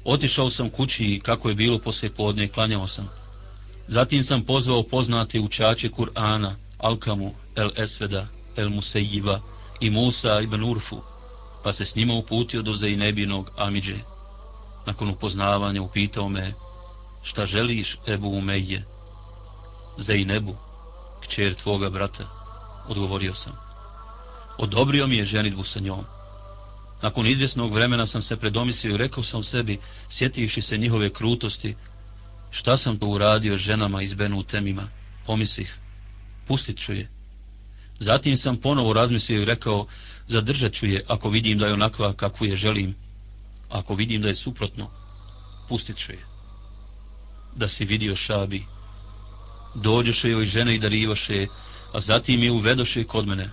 otišao sam kući i kako je bilo poslije podne, klanjao sam. Zatim sam pozvao poznate učače Kur'ana, Alkamu, El Esveda, El Musejiba i Musa ibn Urfu, pa se s njima uputio do Zainebinog Amidže. Nakon upoznavanja upitao me, šta želiš, Ebu Umeje? Zainebu, kćer tvoga brata, odgovorio sam. Odobrio mi je ženitbu sa njom. Nakon izvjesnog vremena sam se predomislio i rekao sam sebi, sjetivši se njihove krutosti, šta sam to uradio ženama iz Benu temima, pomislih, pustit ću je. Zatim sam ponovo razmislio i rekao, zadržat ću je ako vidim da je onakva kakvu je želim. Ako vidim da je suprotno, pustit ću je. Da si vidio šabi, dođeše joj žene i darivaše, a zatim je uvedoše kod mene.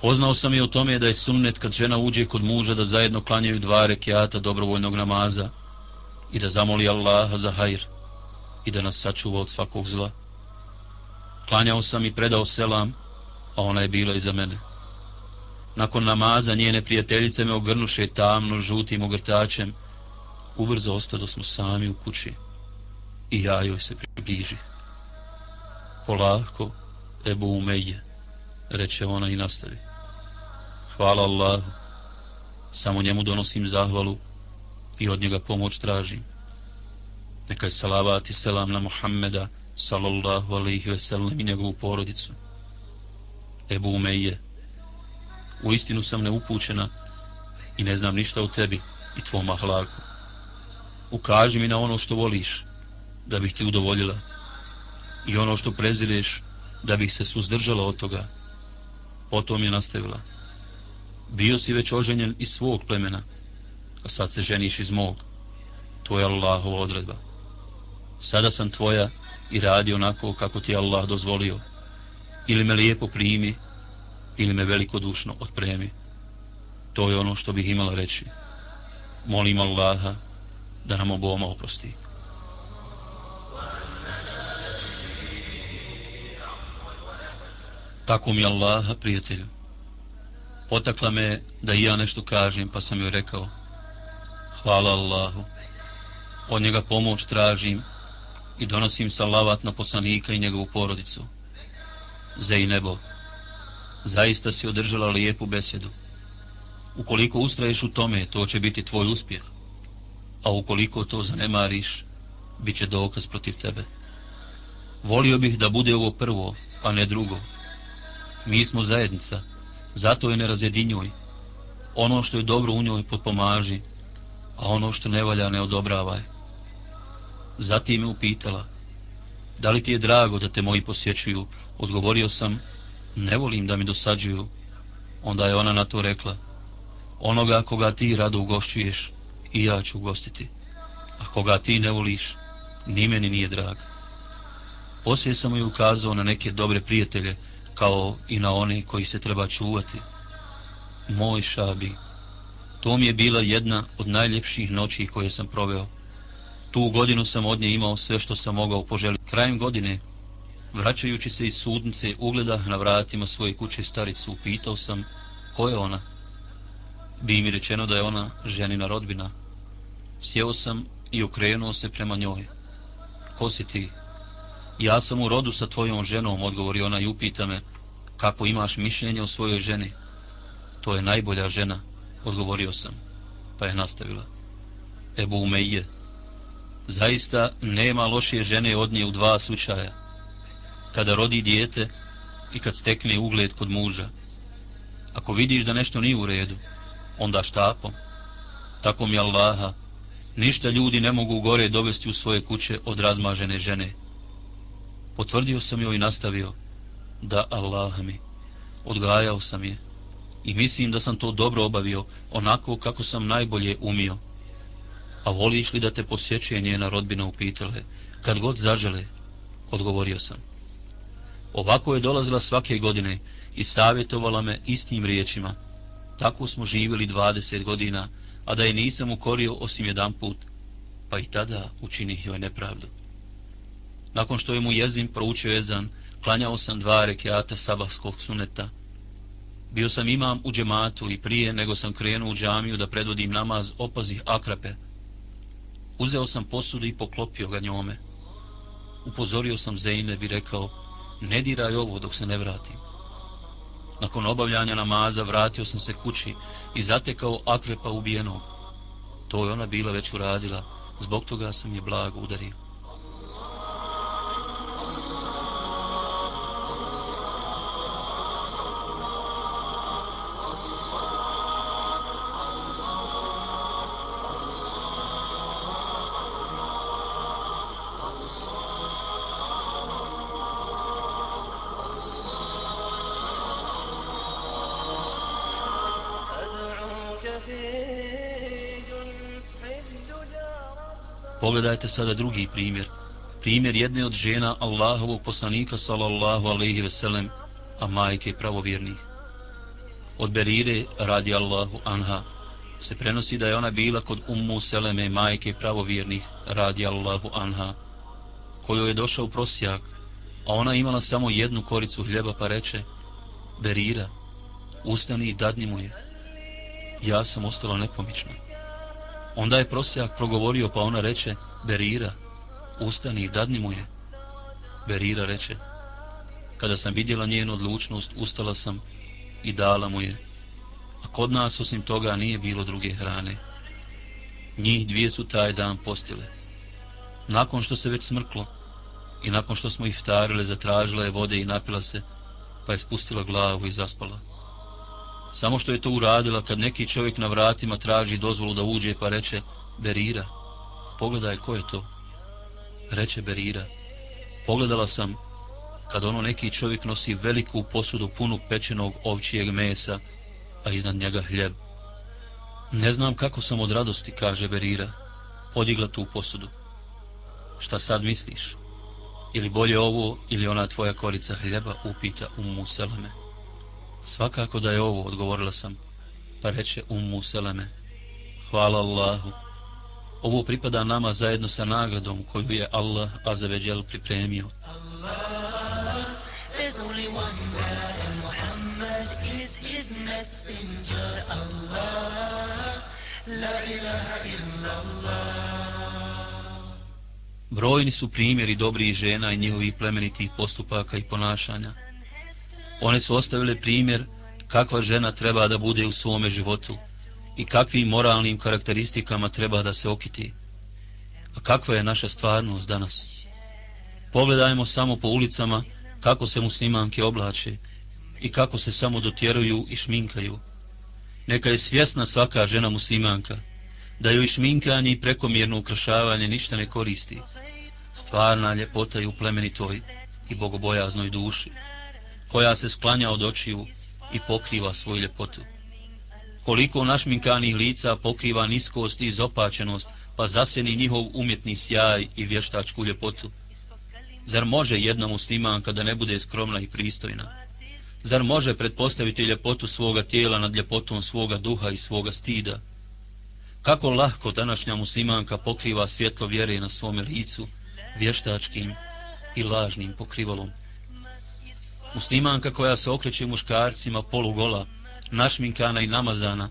Poznao sam i o tome da je sunnet kad žena uđe kod muža da zajedno klanjaju dva rekiata dobrovoljnog namaza i da zamoli Allaha za hajr i da nas sačuva od svakog zla. Klanjao sam i predao selam, a ona je bila iza mene. Nakon namaza njene prijateljice me ogrnuše tamno žutim ogrtačem. Ubrzo ostado smo sami u kući i ja joj se približi. Polako, Ebu Umeje, reče ona i nastavi. Hvala Allah, samo njemu donosim zahvalu i od njega pomoć tražim. Neka je salavat i selam na Muhammeda, sallallahu alaihi ve sellem i njegovu porodicu. Ebu Umeje, u istinu sam neupućena i ne znam ništa o tebi i tvom ahlaku. Ukaži mi na ono što voliš, da bih ti udovoljila, i ono što prezireš, da bih se suzdržala od toga. Potom je nastavila. Bio si već oženjen iz svog plemena, a sad se ženiš iz mog. To je Allahova odredba. Sada sam tvoja i radi onako kako ti Allah dozvolio. Ili me lijepo primi, ili me velikodušno otpremi. To je ono što bih imala reći. Molim Allaha da nam oboma oprosti. Tako mi Allaha, prijatelju. Potakla me da i ja nešto kažem, pa sam joj rekao. Hvala Allahu. Od njega pomoć tražim i donosim salavat na poslanika i njegovu porodicu. Zej nebo, zaista si održala lijepu besedu. Ukoliko ustraješ u tome, to će biti tvoj uspjeh. A ukoliko to zanemariš, bit će dokaz protiv tebe. Volio bih da bude ovo prvo, a ne drugo. Mi smo zajednica, zato je ne razjedinjuj. Ono što je dobro u njoj potpomaži, a ono što ne valja ne odobravaj. Zatim je upitala, da li ti je drago da te moji posjećuju? Odgovorio sam, ne volim da mi dosađuju. Onda je ona na to rekla, onoga koga ti rado ugošćuješ, i ja ću ugostiti. A koga ti ne voliš, ni meni nije drag. Poslije sam joj ukazao na neke dobre prijatelje, kao i na one koji se treba čuvati. Moj šabi, to mi je bila jedna od najljepših noći koje sam proveo. Tu godinu sam od nje imao sve što sam mogao poželiti. Krajem godine, vraćajući se iz sudnice, ugleda na vratima svoje kuće staricu, upitao sam ko je ona. Bi mi rečeno da je ona ženina rodbina. Sjeo sam i okrenuo se prema njoj. Ko si ti? Ja sam u rodu sa tvojom ženom, odgovori ona i upita me, kako imaš mišljenje o svojoj ženi? To je najbolja žena, odgovorio sam, pa je nastavila. Ebu Umeije, zaista nema lošije žene od nje u dva slučaja. Kada rodi dijete i kad stekne ugled kod muža. Ako vidiš da nešto nije u redu, onda štapom. Tako mi Allaha, ništa ljudi ne mogu gore dovesti u svoje kuće od razmažene žene. Potvrdio sam joj i nastavio, da Allah mi, odgajao sam je i mislim da sam to dobro obavio, onako kako sam najbolje umio. A voliš li da te posjećuje njena rodbina upitale, kad god zažele, odgovorio sam. Ovako je dolazila svake godine i savjetovala me istim riječima. Tako smo živjeli 20 godina, a da je nisam ukorio osim jedan put, pa i tada učinih joj nepravdu. Nakon što je mu jezim proučio jezan, klanjao sam dva rekiata sabahskog suneta. Bio sam imam u džematu i prije nego sam krenuo u džamiju da predvodim namaz opazih akrape. Uzeo sam posudu i poklopio ga njome. Upozorio sam Zeyne bi rekao, ne diraj ovo dok se ne vratim. Nakon obavljanja namaza vratio sam se kući i zatekao akrepa ubijenog. To je ona bila već uradila, zbog toga sam je blago udario. Pogledajte sada drugi primjer. Primjer jedne od žena Allahovog poslanika sallallahu alaihi veselem, a majke pravovjernih. Od Berire radi Allahu anha se prenosi da je ona bila kod Ummu Seleme majke pravovjernih radi Allahu anha kojoj je došao prosjak a ona imala samo jednu koricu hljeba pa reče Berira ustani i dadni mu je ja sam ostala nepomična Onda je prosjak progovorio, pa ona reče, Berira, ustani i dadni mu je. Berira reče, kada sam vidjela njenu odlučnost, ustala sam i dala mu je. A kod nas, osim toga, nije bilo druge hrane. Njih dvije su taj dan postile. Nakon što se već smrklo i nakon što smo ih vtarile, zatražila je vode i napila se, pa je spustila glavu i zaspala. Samo što je to uradila kad neki čovjek na vratima traži dozvolu da uđe pa reče Berira, pogledaj ko je to. Reče Berira, pogledala sam kad ono neki čovjek nosi veliku posudu punu pečenog ovčijeg mesa, a iznad njega hljeb. Ne znam kako sam od radosti, kaže Berira, podigla tu posudu. Šta sad misliš? Ili bolje ovo, ili ona tvoja korica hljeba, upita Ummu Seleme. Svakako da je ovo, odgovorila sam, pa reče Ummu Seleme. Hvala Allahu. Ovo pripada nama zajedno sa nagradom koju je Allah azaveđel pripremio. Brojni su primjeri dobrih žena i njihovih plemenitih postupaka i ponašanja. One su ostavile primjer kakva žena treba da bude u svome životu i kakvim moralnim karakteristikama treba da se okiti. A kakva je naša stvarnost danas? Pogledajmo samo po ulicama kako se muslimanke oblače i kako se samo dotjeruju i šminkaju. Neka je svjesna svaka žena muslimanka da joj šminkanje i prekomjerno ukrašavanje ništa ne koristi. Stvarna ljepota je u plemenitoj i bogobojaznoj duši koja se sklanja od očiju i pokriva svoju ljepotu. Koliko našminkanih lica pokriva niskost i izopačenost, pa zasjeni njihov umjetni sjaj i vještačku ljepotu. Zar može jedna muslimanka da ne bude skromna i pristojna? Zar može pretpostaviti ljepotu svoga tijela nad ljepotom svoga duha i svoga stida? Kako lahko današnja muslimanka pokriva svjetlo vjere na svome licu, vještačkim i lažnim pokrivalom? Muslimanka koja se okreće muškarcima polugola, našminkana i namazana,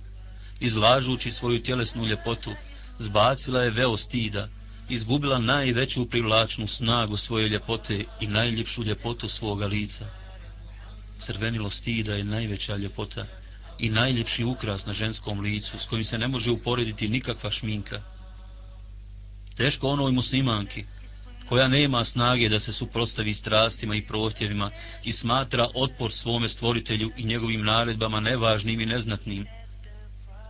izlažući svoju tjelesnu ljepotu, zbacila je veo stida, izgubila najveću privlačnu snagu svoje ljepote i najljepšu ljepotu svoga lica. Crvenilo stida je najveća ljepota i najljepši ukras na ženskom licu s kojim se ne može uporediti nikakva šminka. Teško onoj muslimanki, koja nema snage da se suprostavi strastima i prohtjevima i smatra otpor svome stvoritelju i njegovim naredbama nevažnim i neznatnim,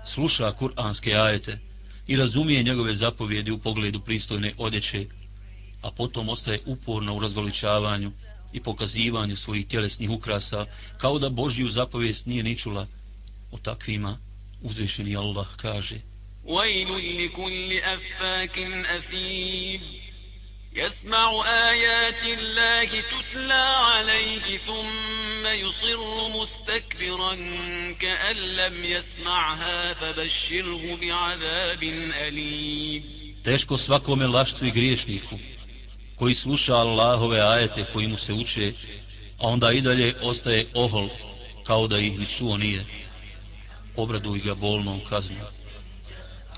sluša kuranske ajete i razumije njegove zapovjede u pogledu pristojne odjeće, a potom ostaje uporno u razgoličavanju i pokazivanju svojih tjelesnih ukrasa, kao da Božju zapovijest nije ničula. O takvima uzvišeni Allah kaže وَيْلٌ لِكُلِّ أَفَّاكٍ أَثِيمٍ يسمع آيات الله تتلى عليه ثم يصر مستكبرا كأن لم يسمعها فبشره بعذاب أليم Teško svakome lašcu i griješniku koji sluša Allahove ajete koji mu se uče, a onda i dalje ostaje ohol kao da ih ni čuo nije. Obraduj ga bolnom kaznom.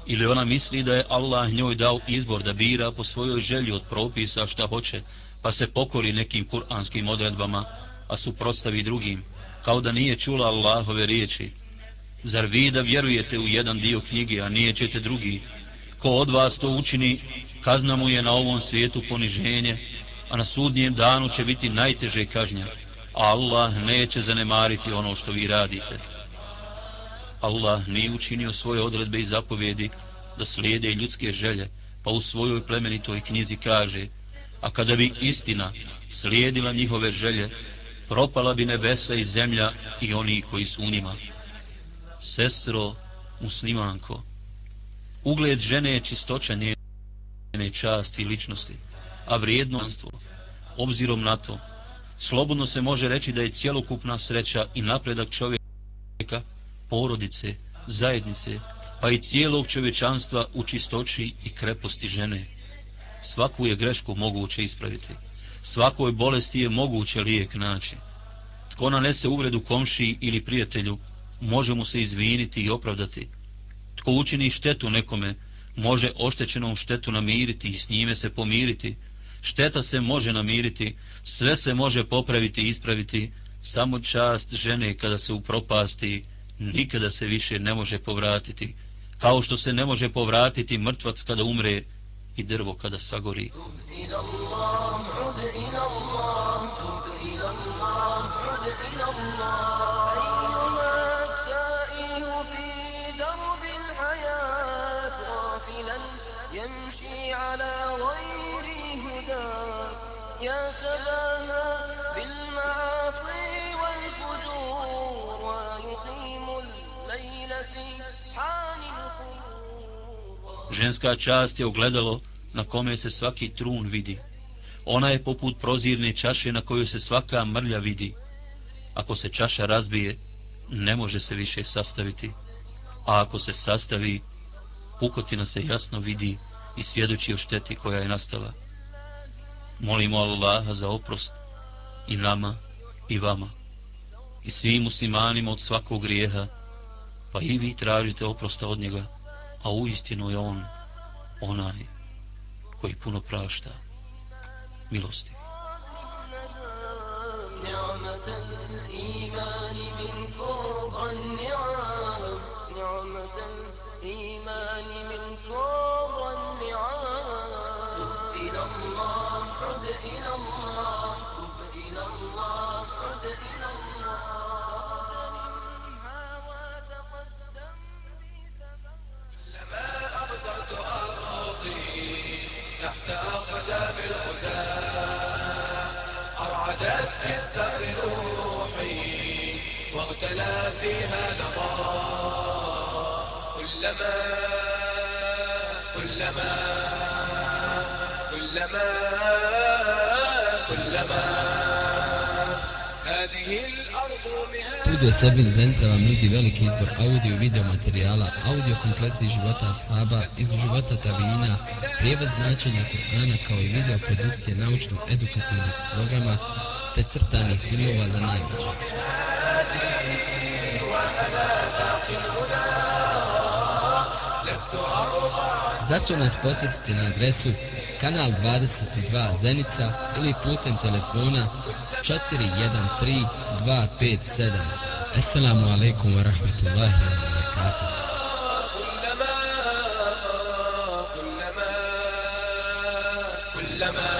Ili ona misli da je Allah njoj dao izbor da bira po svojoj želji od propisa šta hoće, pa se pokori nekim kuranskim odredbama, a suprotstavi drugim, kao da nije čula Allahove riječi. Zar vi da vjerujete u jedan dio knjige, a nije ćete drugi? Ko od vas to učini, kazna mu je na ovom svijetu poniženje, a na sudnjem danu će biti najteže kažnja, a Allah neće zanemariti ono što vi radite. Allah nije učinio svoje odredbe i zapovjedi da slijede ljudske želje, pa u svojoj plemenitoj knjizi kaže, a kada bi istina slijedila njihove želje, propala bi nebesa i zemlja i oni koji su u njima. Sestro, muslimanko, ugled žene je čistoća njene časti i ličnosti, a vrijednostvo, obzirom na to, slobodno se može reći da je cjelokupna sreća i napredak čovjeka porodice, zajednice, pa i cijelog čovječanstva u čistoći i kreposti žene. Svaku je grešku moguće ispraviti. Svakoj bolesti je moguće lijek naći. Tko nanese uvredu komšiji ili prijatelju, može mu se izviniti i opravdati. Tko učini štetu nekome, može oštećenom štetu namiriti i s njime se pomiriti. Šteta se može namiriti, sve se može popraviti i ispraviti, samo čast žene kada se upropasti, nikada se više ne može povratiti, kao što se ne može povratiti mrtvac kada umre i drvo kada sagori. يمشي على غير هدى يتباهى Ženska čast je ogledalo na kome se svaki trun vidi. Ona je poput prozirne čaše na kojoj se svaka mrlja vidi. Ako se čaša razbije, ne može se više sastaviti. A ako se sastavi, pukotina se jasno vidi i svjedoči o šteti koja je nastala. Molimo Allaha za oprost i nama i vama i svim muslimanima od svakog grijeha, pa i vi tražite oprosta od njega, a u istinu je on, onaj koji puno prašta, milosti. نعمة الإيمان من كبرى النعم فيها نظى كلما كلما كلما كلما هذه الأرض مهاد Studio Sabin Zenica vam nudi veliki izbor audio i video materijala, audio kompleti života ashaba, iz života tabina, prijevod značenja Kur'ana kao i video produkcije naučno-edukativnih programa te crtanih filmova za najmlađe. وأنا باق هنا لست أرضى Zato nas posjetite na adresu kanal 22 Zenica ili putem telefona 413 257. Assalamu alaikum wa rahmatullahi wa barakatuh. كلما كلما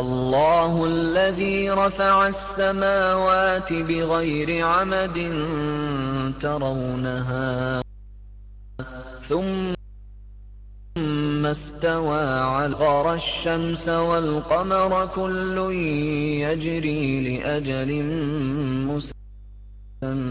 الله الذي رفع السماوات بغير عمد ترونها ثم استوى على غر الشمس والقمر كل يجري لأجل مسمى.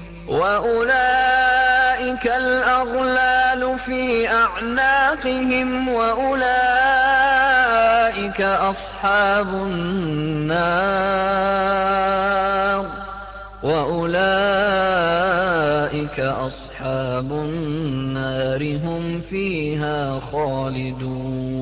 وأولئك الأغلال في أعناقهم وأولئك أصحاب النار وأولئك أصحاب النار هم فيها خالدون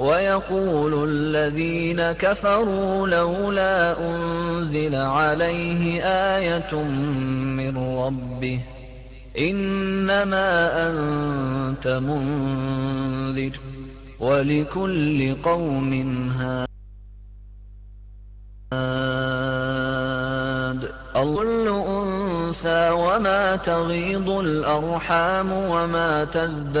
ويقول الذين كفروا لولا أنزل عليه آية من ربه إنما أنت منذر ولكل قوم هاد. كل أنثى وما تغيض الأرحام وما تزداد.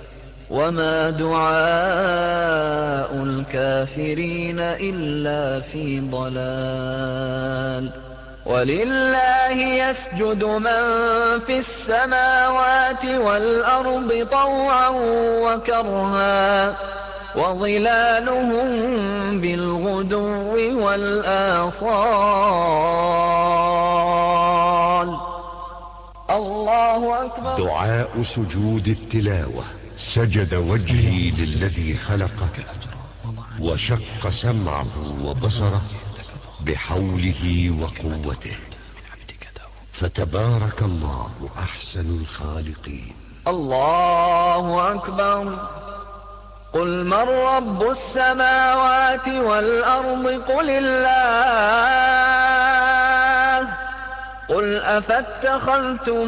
وما دعاء الكافرين إلا في ضلال ولله يسجد من في السماوات والأرض طوعا وكرها وظلالهم بالغدو والآصال. الله أكبر. دعاء سجود التلاوة. سجد وجهي للذي خلقه وشق سمعه وبصره بحوله وقوته. فتبارك الله أحسن الخالقين. الله أكبر. قل من رب السماوات والأرض؟ قل الله. قل أفاتخذتم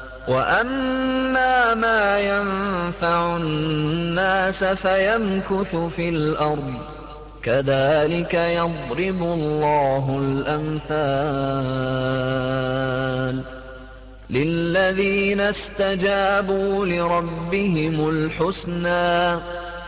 وأما ما ينفع الناس فيمكث في الأرض كذلك يضرب الله الأمثال للذين استجابوا لربهم الحسنى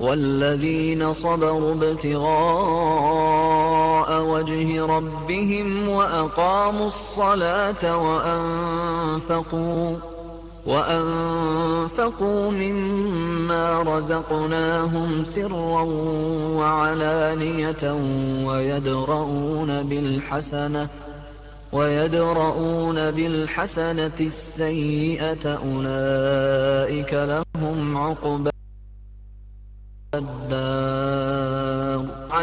والذين صبروا ابتغاء وجه ربهم وأقاموا الصلاة وأنفقوا وأنفقوا مما رزقناهم سرا وعلانية ويدرؤون بالحسنة ويدرؤون بالحسنة السيئة أولئك لهم عقبى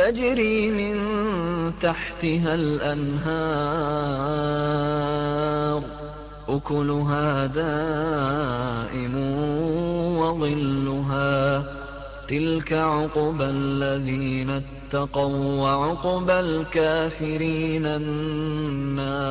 تجري من تحتها الأنهار. أكلها دائم وظلها. تلك عقبى الذين اتقوا وعقبى الكافرين النار.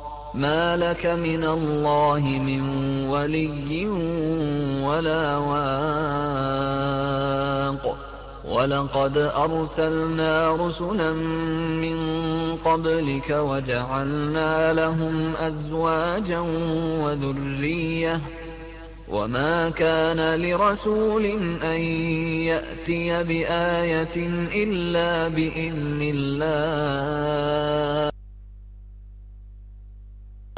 ما لك من الله من ولي ولا واق ولقد أرسلنا رسلا من قبلك وجعلنا لهم أزواجا وذرية وما كان لرسول أن يأتي بآية إلا بإذن الله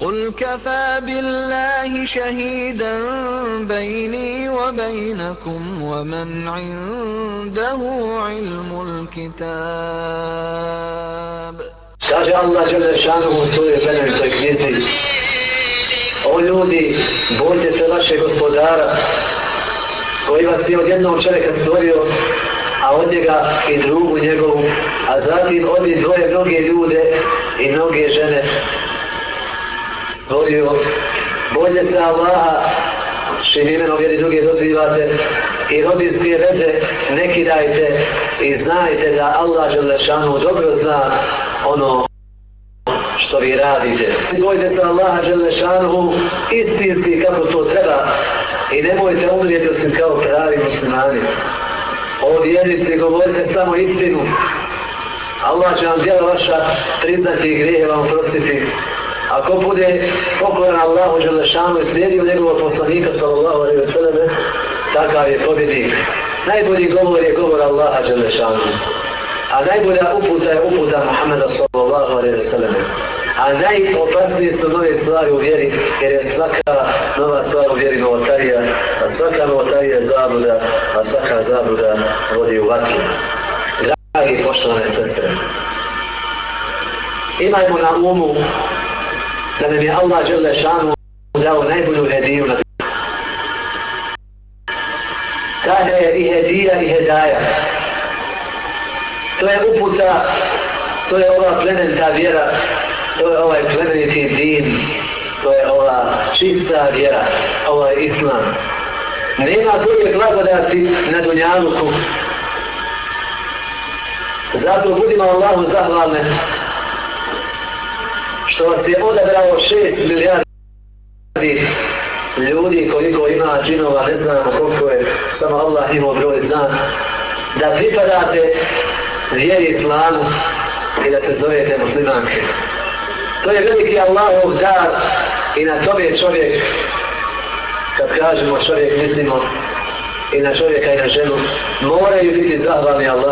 قل كفى بالله شهيدا بيني وبينكم ومن عنده علم الكتاب Kaže Allah žele šanom u svojoj plemenitoj knjizi O ljudi, bojte se vašeg gospodara koji vas je od jednog čovjeka stvorio a od njega i drugu njegovu, a zatim od njih dvoje mnoge ljude i mnoge žene stvorio. Bolje se Allaha čim imenom jedni druge dozivate i rodinske veze ne kidajte i znajte da Allah Želešanu dobro zna ono što vi radite. Bojte se Allaha Želešanu istinski kako to treba i nemojte umrijeti osim kao pravi muslimani. O vjernici govorite samo istinu. Allah će vam djela vaša priznati i grijehe vam prostiti. Ako bude pokoran Allahu Đelešanu i slijedio njegovog poslanika sallallahu alaihi wa sallam, takav je pobjednik. Najbolji govor je govor Allaha Đelešanu. A najbolja uputa je uputa Muhammeda sallallahu alaihi wa sallam. A najopasnije su nove stvari u vjeri, jer je svaka nova stvar u vjeri novotarija, a svaka novotarija je zabluda, a svaka zabluda vodi u vatru. Dragi poštovane sestre, imajmo na umu da nam je Allah Đelešanu dao najbolju hediju na Kada je i hedija i hedaja. To je uputa, to je ova plementa vjera, to je ovaj plemeniti din, to je ova čista vjera, ovaj islam. Nema bolje blagodati na dunjaluku. Zato budimo Allahu zahvalni što vas je odabrao 6 milijardi ljudi koliko ima činova, ne znamo koliko je, samo Allah ima broj zna, da pripadate vjeri islamu i da se zovete muslimanke. To je veliki Allahov dar i na tome čovjek, kad kažemo čovjek, mislimo i na čovjeka i na ženu, moraju biti zahvalni Allah